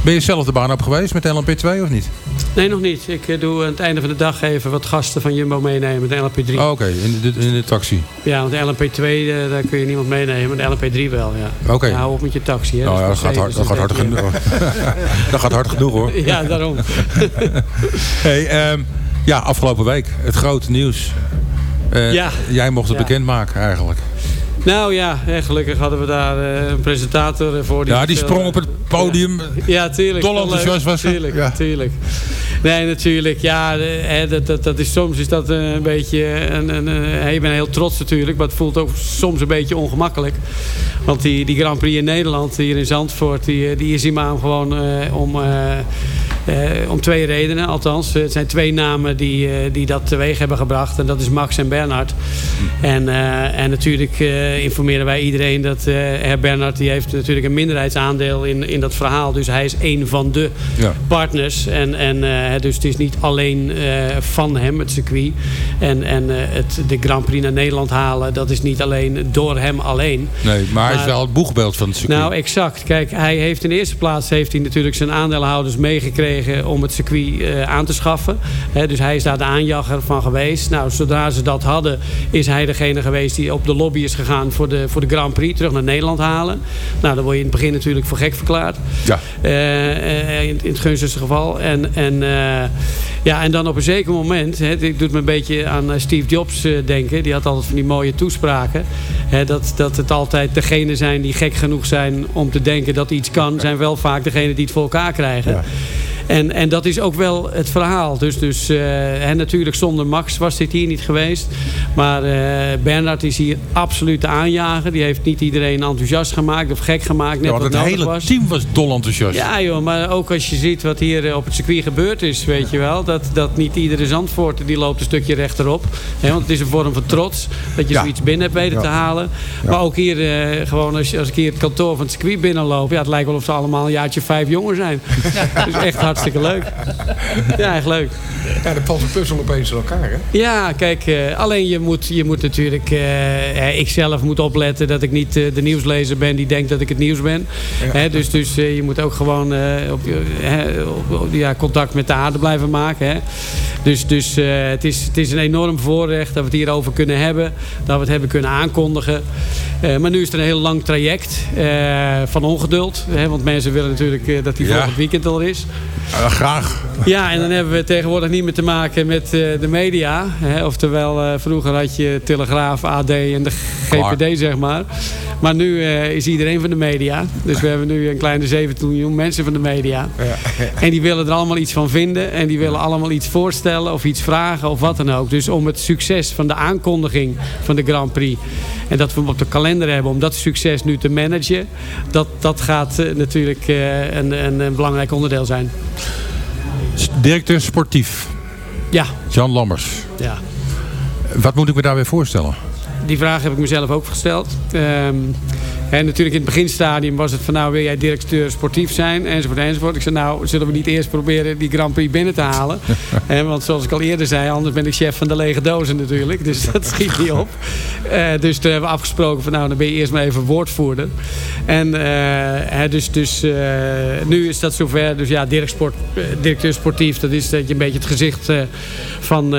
Ben je zelf de baan op geweest met LMP2 of niet? Nee, nog niet. Ik doe aan het einde van de dag even wat gasten van Jumbo meenemen, de LP3. Oh, Oké, in, de, in de taxi. Ja, want de LP2, eh, daar kun je niemand meenemen. De LP3 wel, ja. Oké. Ja, hou op met je taxi. Hè. Nou ja, dat gaat hard, dat gaat hard genoeg. *laughs* dat gaat hard genoeg hoor. Ja, daarom. *laughs* hey, ehm, ja, afgelopen week. Het grote nieuws. Eh, Ja. Jij mocht het Ja. bekendmaken eigenlijk. Nou ja, gelukkig hadden we daar eh, een presentator voor. Ja, die sprong op het podium. Ja, tuurlijk. Dol enthousiast was hij. Tuurlijk, Ja. tuurlijk. Nee, natuurlijk. Ja, dat, dat, dat is, soms is dat eh, een beetje... Een, een, een- je bent heel trots natuurlijk, maar het voelt ook soms een beetje ongemakkelijk. Want die, die Grand Prix in Nederland, hier in Zandvoort, die, die is hier gewoon om... om twee redenen, althans. Het zijn twee namen die, eh, die dat teweeg hebben gebracht. En dat is Max en Bernhard. En, eh, en natuurlijk eh, informeren wij iedereen dat eh Herr Bernhard... die heeft natuurlijk een minderheidsaandeel in, in dat verhaal. Dus hij is een van de Ja. partners. En, en, eh, dus het is niet alleen eh, van hem, het circuit. En, en eh, het, de Grand Prix naar Nederland halen... dat is niet alleen door hem alleen. Nee, maar hij is wel het boegbeeld van het circuit. Nou, exact. Kijk, hij heeft in de eerste plaats heeft hij natuurlijk zijn aandeelhouders meegekregen om het circuit eh, aan te schaffen. Dus hij is daar de aanjager van geweest. Nou, zodra ze dat hadden, is hij degene geweest die op de lobby is gegaan voor de, voor de Grand Prix terug naar Nederland halen. Nou, dan word je in het begin natuurlijk voor gek verklaard. Ja. Eh, eh, in, in het gunstigste geval. En, en, ja, en dan op een zeker moment, dit doet me een beetje aan Steve Jobs denken. Die had altijd van die mooie toespraken. Dat, dat het altijd degenen zijn die gek genoeg zijn om te denken dat iets kan, zijn wel vaak degenen die het voor elkaar krijgen. En, en dat is ook wel het verhaal. Dus, dus eh, en natuurlijk zonder Max was dit hier niet geweest. Maar eh Bernard is hier absoluut de aanjager. Die heeft niet iedereen enthousiast gemaakt of gek gemaakt. Net Ja, het hele was. team was dol enthousiast. Ja joh, maar ook als je ziet wat hier eh, op het circuit gebeurd is, weet je wel. Dat, dat niet iedere Zandvoort die loopt een stukje rechterop. Hè, want het is een vorm van trots dat je Ja. zoiets binnen hebt weten Ja. te halen. Ja. Maar ook hier, eh, gewoon als, als ik hier het kantoor van het circuit binnenloop. Ja, het lijkt wel of ze allemaal een jaartje vijf jonger zijn. *laughs* dus echt hartstikke leuk. Ja, echt leuk. Ja, dan valt de puzzel opeens in elkaar, hè? Ja, kijk, eh, alleen je moet, je moet natuurlijk... eh, ik zelf moet opletten dat ik niet eh, de nieuwslezer ben die denkt dat ik het nieuws ben. Hè, dus dus je moet ook gewoon op, ja, contact met de aarde blijven maken. Hè. Dus, dus het, is, het is een enorm voorrecht dat we het hierover kunnen hebben. Dat we het hebben kunnen aankondigen. Maar nu is het een heel lang traject van ongeduld. Hè, want mensen willen natuurlijk dat die volgend weekend al is. Eh, graag. Ja, en dan hebben we tegenwoordig niet meer te maken met eh, de media. Hè? Oftewel, eh, vroeger had je Telegraaf, AD en de GPD, zeg maar. Maar nu is iedereen van de media. Dus we hebben nu een kleine 17 miljoen mensen van de media. En die willen er allemaal iets van vinden. En die willen allemaal iets voorstellen of iets vragen of wat dan ook. Dus om het succes van de aankondiging van de Grand Prix... en dat we hem op de kalender hebben om dat succes nu te managen... dat, dat gaat eh, natuurlijk eh, een, een, een belangrijk onderdeel zijn. Directeur sportief. Ja. Jan Lammers. Ja. Wat moet ik me daarbij voorstellen? Die vraag heb ik mezelf ook gesteld. Ehm, en natuurlijk in het beginstadium was het van nou wil jij directeur sportief zijn enzovoort enzovoort. Ik zei nou zullen we niet eerst proberen die Grand Prix binnen te halen. *laughs* Hè, want zoals ik al eerder zei anders ben ik chef van de lege dozen natuurlijk. Dus dat schiet niet op. Eh, dus toen hebben we afgesproken van nou dan ben je eerst maar even woordvoerder. En eh, dus, dus eh, nu is dat zover. Dus ja direct sport, eh, directeur sportief dat is dat je een beetje het gezicht van,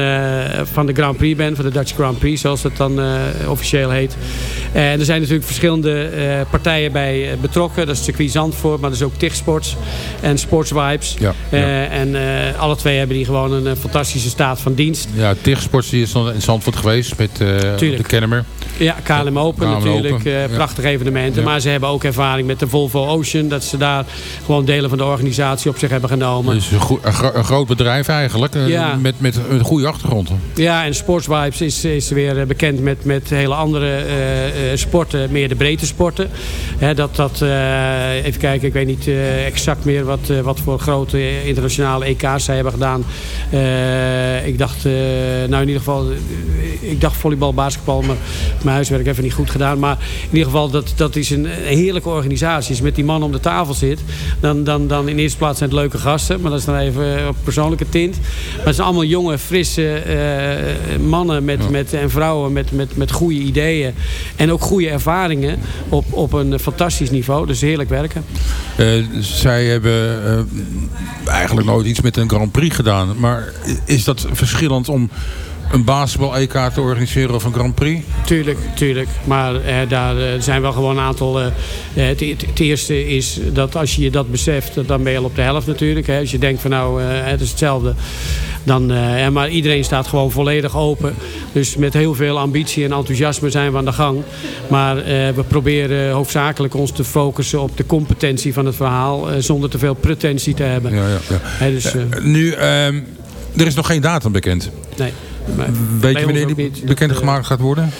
van de Grand Prix bent. Van de Dutch Grand Prix zoals dat dan officieel heet. En er zijn natuurlijk verschillende eh, partijen bij eh, betrokken. Dat is circuit Zandvoort, maar dat is ook TIG Sports en Sports Vibes. Ja, Eh, en alle twee hebben die gewoon een fantastische staat van dienst. Ja, TIG Sports die is in Zandvoort geweest met de Kennemer. Ja, KLM Open KLM natuurlijk. Open, eh, ja. Prachtige evenementen. Ja. Maar ze hebben ook ervaring met de Volvo Ocean. Dat ze daar gewoon delen van de organisatie op zich hebben genomen. Dus een, een, gro- een groot bedrijf eigenlijk. eh, Ja. Met, met een goede achtergrond. Ja, en Sports Vibes is, is weer eh, bekend met, met hele andere sporten, meer de breedte sporten. Dat, dat, even kijken, ik weet niet exact meer wat, wat voor grote internationale EK's zij hebben gedaan. Ik dacht, nou in ieder geval, ik dacht volleybal, basketbal, maar mijn huiswerk even niet goed gedaan. Maar in ieder geval, dat, dat is een, heerlijke organisatie. Als je met die man om de tafel zit, dan, dan, dan in eerste plaats zijn het leuke gasten. Maar dat is dan even op persoonlijke tint. Maar het zijn allemaal jonge, frisse eh, mannen met, met, en vrouwen met, met, met goede ideeën. En ook goede ervaringen op, op een fantastisch niveau. Dus heerlijk werken. Eh, zij hebben eh, eigenlijk nooit iets met een Grand Prix gedaan. Maar is dat verschillend om een basketbal-EK te organiseren of een Grand Prix? Tuurlijk, tuurlijk. Maar eh, daar eh, zijn wel gewoon een aantal... eh, eh, het, eerste is dat als je dat beseft, dan ben je al op de helft natuurlijk. Hè. Als je denkt van nou, eh, het is hetzelfde. Dan, maar iedereen staat gewoon volledig open. Dus met heel veel ambitie en enthousiasme zijn we aan de gang. Maar we proberen hoofdzakelijk ons te focussen op de competentie van het verhaal. zonder te veel pretentie te hebben. Ja, ja, ja. Hè, dus, Nu, ehm, er is nog geen datum bekend. nee. Maar Weet bij je wanneer die niet. bekend Dat, eh, gemaakt gaat worden?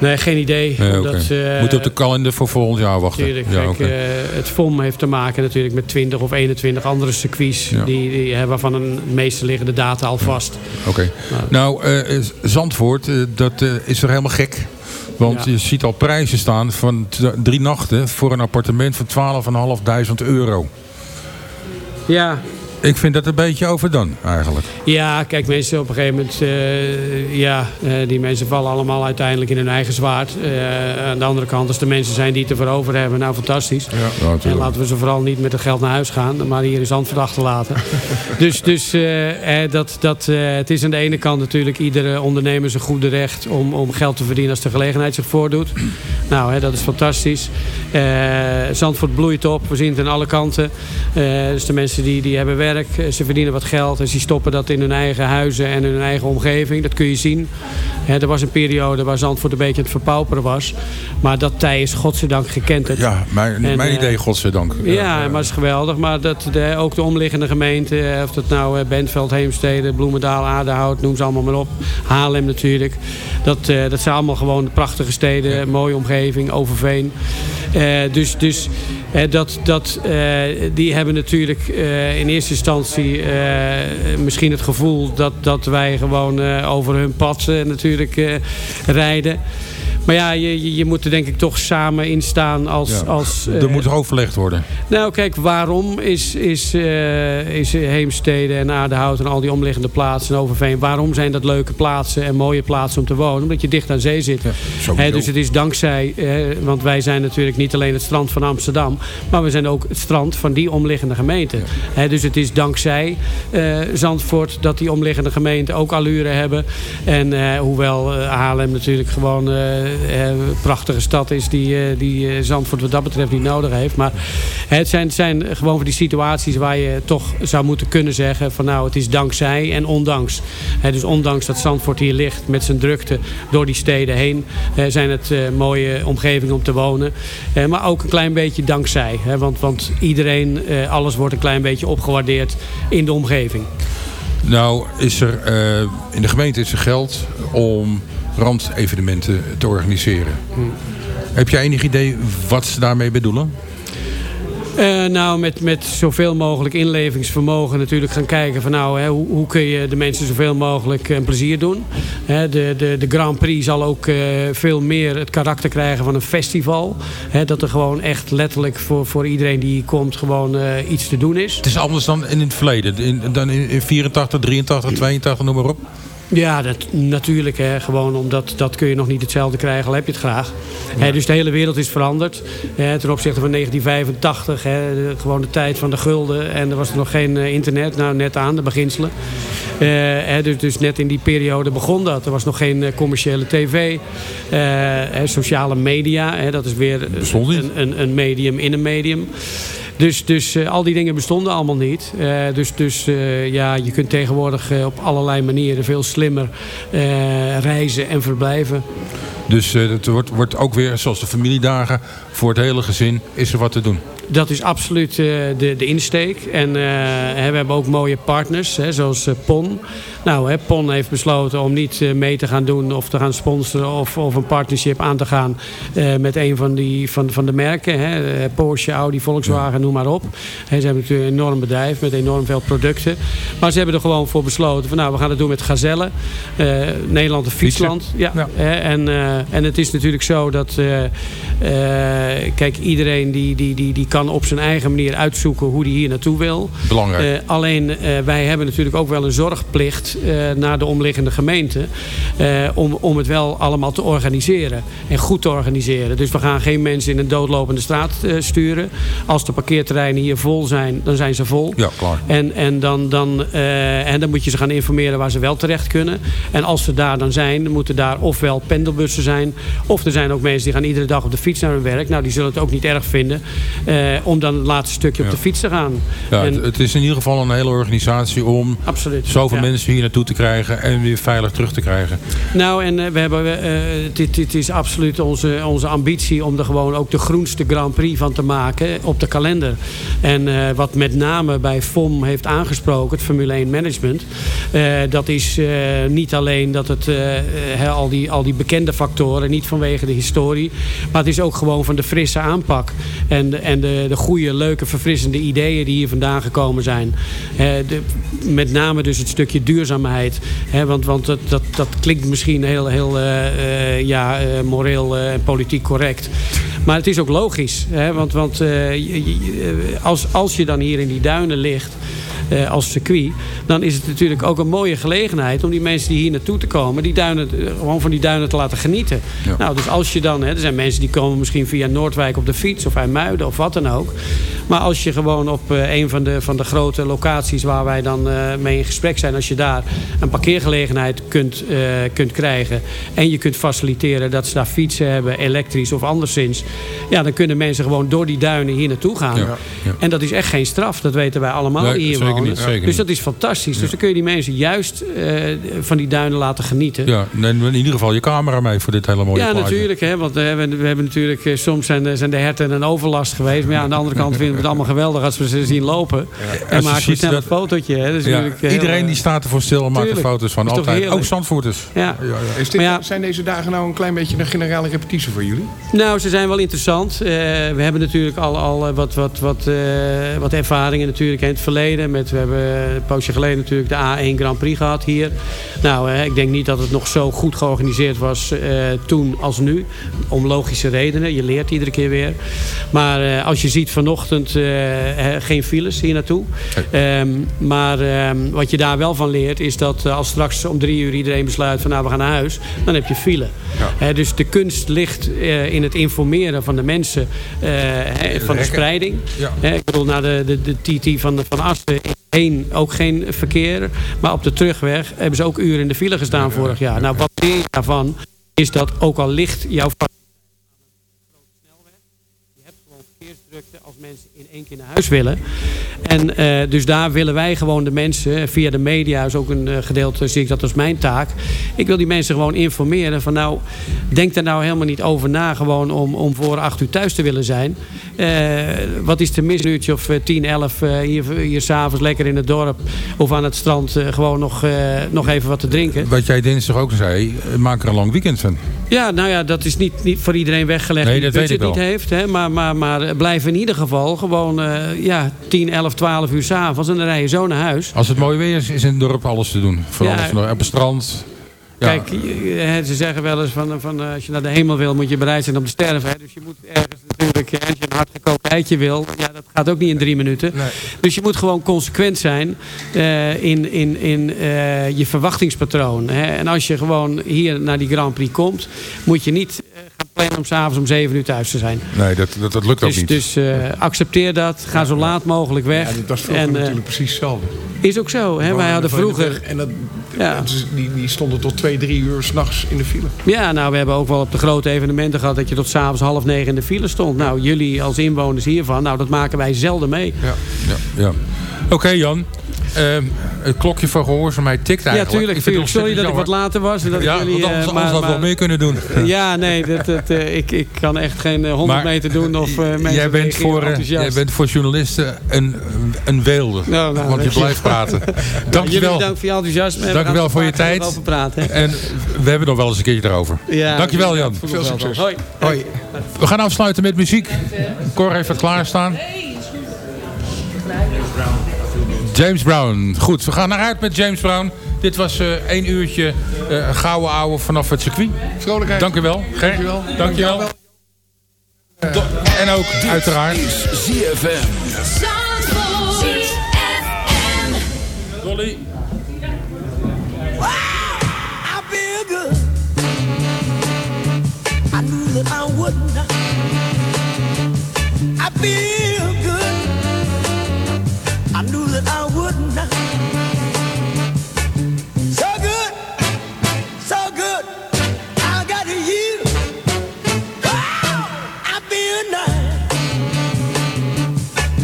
Nee, geen idee. Nee, eh, Moet op de kalender voor volgend jaar wachten. Tuurlijk, ja, kijk, oké. eh, het FOM heeft te maken natuurlijk met 20 of 21 andere circuits. Ja. Die, die, waarvan een, de meeste liggen de data al vast. Oké. Nou, eh, Zandvoort, dat eh, is er helemaal gek. Want Ja. je ziet al prijzen staan van drie nachten voor een appartement van 12.500 euro. Ja, Ik vind dat een beetje overdone eigenlijk. Ja, kijk, mensen op een gegeven moment, eh, ja, eh, die mensen vallen allemaal uiteindelijk in hun eigen zwaard. Eh, aan de andere kant, als er mensen zijn die het ervoor over hebben, nou fantastisch. Ja, en laten we ze vooral niet met het geld naar huis gaan, maar hier in Zandvoort achterlaten. *laughs* dus dus dat, dat, het is aan de ene kant natuurlijk iedere ondernemer zijn goede recht om, om geld te verdienen als de gelegenheid zich voordoet. Nou, hè, dat is fantastisch. Zandvoort bloeit op, we zien het aan alle kanten. Dus de mensen die, die hebben werk, eh, ze verdienen wat geld en ze stoppen dat in hun eigen huizen en in hun eigen omgeving. Dat kun je zien. Er was een periode waar Zandvoort een beetje aan het verpauperen was. Maar dat tij is godzijdank gekenterd. Ja, mijn, En, mijn eh, idee, godzijdank. Ja, maar het is geweldig. Maar dat de, ook de omliggende gemeenten, eh, of dat nou Bentveld, Heemstede, Bloemendaal, Aardehout, noem ze allemaal maar op. Haarlem natuurlijk. Dat, dat zijn allemaal gewoon prachtige steden, mooie omgeving, Overveen. Eh, dus dus eh, dat, dat, eh, die hebben natuurlijk in eerste instantie misschien het gevoel dat, dat wij gewoon over hun pad natuurlijk rijden. Maar ja, je, je- moet er denk ik toch samen in staan als... Ja. als er eh, moet overlegd worden. nou, kijk, waarom is, is, eh, is Heemstede en Aardehout en al die omliggende plaatsen en Overveen... waarom zijn dat leuke plaatsen en mooie plaatsen om te wonen? Omdat je dicht aan zee zit. dus het is dankzij, eh, want wij zijn natuurlijk niet alleen het strand van Amsterdam... maar we zijn ook het strand van die omliggende gemeenten. Hè, dus het is dankzij Zandvoort dat die omliggende gemeenten ook allure hebben. En hoewel eh, Haarlem natuurlijk gewoon prachtige stad is... die, eh, die eh, Zandvoort wat dat betreft niet nodig heeft. Maar het zijn, zijn gewoon van die situaties waar je toch zou moeten kunnen zeggen... van nou, het is dankzij en ondanks. Dus ondanks dat Zandvoort hier ligt met zijn drukte door die steden heen... eh, zijn het eh, mooie omgevingen om te wonen. Eh, maar ook een klein beetje dankzij. Want, want iedereen, eh, alles wordt een klein beetje opgewaardeerd in de omgeving. Nou, is er, eh, in de gemeente is er geld om randevenementen te organiseren. Heb jij enig idee wat ze daarmee bedoelen? Eh, nou, met, met zoveel mogelijk inlevingsvermogen natuurlijk gaan kijken van nou, hè, hoe, hoe kun je de mensen zoveel mogelijk een plezier doen. Hè, de, de, de Grand Prix zal ook eh, veel meer het karakter krijgen van een festival. Hè, dat er gewoon echt letterlijk voor, voor iedereen die komt gewoon eh, iets te doen is. Het is anders dan in het verleden. In, dan in, in 84, 83, 82, noem maar op. Ja, dat, natuurlijk. Hè, gewoon omdat dat kun je nog niet hetzelfde krijgen, al heb je het graag. Hè, dus de hele wereld is veranderd. Hè, ten opzichte van 1985, hè, de- gewoon de tijd van de gulden. En er was er nog geen eh, internet, nou net aan, de beginselen. Eh, hè, dus, dus net in die periode begon dat. Er was nog geen eh, commerciële tv. hè, sociale media, hè, dat is weer een, een, een medium in een medium. Dus, dus eh, al die dingen bestonden allemaal niet. Eh, dus dus eh, ja, je kunt tegenwoordig op allerlei manieren veel slimmer reizen en verblijven. Dus het wordt, wordt ook weer, zoals de familiedagen, voor het hele gezin is er wat te doen. Dat is absoluut eh, de, de insteek. En eh, we hebben ook mooie partners, hè, zoals eh, PON. Nou, hè, PON heeft besloten om niet mee te gaan doen of te gaan sponsoren of, of een partnership aan te gaan met een van, die, van, van de merken. Hè, Porsche, Audi, Volkswagen, noem maar op. Hè, ze hebben natuurlijk een enorm bedrijf met enorm veel producten. Maar ze hebben er gewoon voor besloten van nou, we gaan het doen met Gazelle. Eh, Nederland een fietsland. Ja, hè, en. En het is natuurlijk zo dat... kijk, iedereen die, die, die, die kan op zijn eigen manier uitzoeken hoe die hier naartoe wil. Belangrijk. Eh, alleen eh, wij hebben natuurlijk ook wel een zorgplicht eh, naar de omliggende gemeenten. eh, om, om het wel allemaal te organiseren. En goed te organiseren. Dus we gaan geen mensen in een doodlopende straat sturen. Als de parkeerterreinen hier vol zijn, dan zijn ze vol. Ja, klaar. En, en, dan, dan, en dan moet je ze gaan informeren waar ze wel terecht kunnen. En als ze daar dan zijn, moeten daar ofwel pendelbussen zijn. Of er zijn ook mensen die gaan iedere dag op de fiets naar hun werk. Nou, die zullen het ook niet erg vinden. Om dan het laatste stukje op de fiets te gaan. Ja, En- het, het is in ieder geval een hele organisatie om Absoluut, zoveel mensen hier naartoe te krijgen en weer veilig terug te krijgen. Nou, en eh, we hebben, eh, dit, dit is absoluut onze, onze ambitie om er gewoon ook de groenste Grand Prix van te maken op de kalender. En eh, wat met name bij FOM heeft aangesproken, het Formule 1 Management, eh, dat is eh, niet alleen dat het eh, eh, al, die, al die bekende factoren, niet vanwege de historie, maar het is ook gewoon van de frisse aanpak. En, en de, de goede, leuke, verfrissende ideeën die hier vandaan gekomen zijn. Eh, de, met name dus het stukje duurzaamheid. Want want dat, dat, dat klinkt misschien heel, heel eh, eh, ja, eh, moreel eh, en politiek correct. Maar het is ook logisch. Hè, want want eh, eh, als, als je dan hier in die duinen ligt eh, als circuit, dan is het natuurlijk ook een mooie gelegenheid om die mensen die hier naartoe te komen, die duinen, eh, gewoon van die duinen te laten genieten. Nou, dus als je dan, hè, er zijn mensen die komen misschien via Noordwijk op de fiets of IJmuiden of wat dan ook. Maar als je gewoon op eh, een van de, van de grote locaties waar wij dan mee in gesprek zijn, als je daar een parkeergelegenheid kunt, kunt krijgen en je kunt faciliteren dat ze daar fietsen hebben, elektrisch of anderszins, ja, dan kunnen mensen gewoon door die duinen hier naartoe gaan. Ja, ja. En dat is echt geen straf, dat weten wij allemaal Nee, die zeker niet, zeker dus dat is fantastisch. Dus dan kun je die mensen juist eh, van die duinen laten genieten. Ja, neem in ieder geval je camera mee voor dit hele mooie Ja, plaatje. natuurlijk. Hè, want eh, we, hebben- we hebben natuurlijk, eh, soms zijn, zijn de herten een overlast geweest. Maar ja, aan de andere kant vinden we het allemaal geweldig als we ze zien lopen. En maken we snel dat- een fotootje. Hè. Dat is Ja, natuurlijk, eh, iedereen heel, die staat ervoor stil en maakt er foto's van. Altijd. heerlijk? Ook Zandvoorters. Ja. Is dit, Zijn deze dagen nou een klein beetje een generale repetitie voor jullie? Nou, ze zijn wel interessant. Eh, we hebben natuurlijk al, al wat, wat, wat, eh, wat ervaringen natuurlijk in het verleden. Met, we hebben een poosje geleden natuurlijk de A1 Grand Prix gehad hier. Nou, eh, ik denk niet dat het nog zo goed georganiseerd was eh, toen als nu. Om logische redenen. Je leert iedere keer weer. Maar eh, als je ziet vanochtend geen files hier naartoe. Ehm, maar ehm, wat je daar wel van leert is dat als straks om drie uur iedereen besluit van nou we gaan naar huis. Dan heb je file. Dus de kunst ligt in het informeren van de mensen van de spreiding. Ja. Ik bedoel, naar de, de, de TT van, van Assen heen ook geen verkeer. Maar op de terugweg hebben ze ook uren in de file gestaan vorig jaar. Nou, wat leer je daarvan is dat ook al ligt jouw verkeersdrukte als mensen in één keer naar huis willen. En eh, dus daar willen wij gewoon de mensen, via de media is ook een eh, gedeelte, zie ik dat als mijn taak. Ik wil die mensen gewoon informeren van nou, denk er nou helemaal niet over na gewoon om, om voor acht uur thuis te willen zijn. Eh, wat is er mis, een uurtje of eh, tien, elf eh, hier, hier s'avonds lekker in het dorp of aan het strand eh, gewoon nog, eh, nog even wat te drinken. Wat jij dinsdag ook zei, eh, maak er een lang weekend van. Ja, nou ja, dat is niet, niet voor iedereen weggelegd Nee, die dat het weet budget ik niet heeft. Hè, maar, maar, maar blijf in ieder geval gewoon eh, ja, 10, 11, 12 uur s'avonds en dan rij je zo naar huis. Als het mooi weer is, is in het dorp alles te doen. Van Ja. alles van- op het strand. Ja. Kijk, je- ze zeggen wel eens van, van eh, als je naar de hemel wil moet je bereid zijn om te sterven. Hè. Dus je moet ergens natuurlijk, eh, als je een hardgekookt eitje wil, ja, dat gaat ook niet in drie minuten. Dus je moet gewoon consequent zijn eh, in, in, in eh, je verwachtingspatroon. Hè. En als je gewoon hier naar die Grand Prix komt, moet je niet plannen om s'avonds om zeven uur thuis te zijn. Nee, dat, dat, dat lukt ook Dus, niet. dus eh, accepteer dat. Ga zo laat mogelijk weg. Ja, dat was vroeger En, eh, natuurlijk precies hetzelfde. Is ook zo. Hè? Wij hadden vroeger... En dat, dus die, die stonden tot twee, drie uur s'nachts in de file. Ja, nou, we hebben ook wel op de grote evenementen gehad... dat je tot s'avonds half negen in de file stond. Nou, jullie als inwoners hiervan... nou, dat maken wij zelden mee. Ja. Ja, ja. Oké Jan, Ehm, het klokje van gehoor van mij tikt Ja, eigenlijk. tuurlijk. Ik vind het tuurlijk. Sorry dat ik wat later was. en Dat Ja, ik jullie, want anders- eh, anders hadden we wel meer kunnen doen. *laughs* Ja, nee, dat, dat, eh, ik, ik kan echt geen eh, 100 Maar, meter doen. Of, eh, mensen Jij bent, voor, eh, jij bent voor journalisten een, een weelde. Nou, nou, want je je. blijft praten. *laughs* Nou, jullie bedankt voor je enthousiasme. en we Dankjewel gaan voor je tijd. Over praten. En we hebben nog wel eens een keertje erover. Ja, Dankjewel Jan. Veel succes. Hoi. Hoi. We gaan afsluiten met muziek. Cor heeft het klaarstaan. James Brown. Goed, we gaan naar uit met James Brown. Dit was eh, één uurtje uh, gouden ouwe vanaf het circuit. Vrolijkheid. Dank u wel. Dank u wel. Dank u wel. En ook uiteraard. ZFM. ZFM.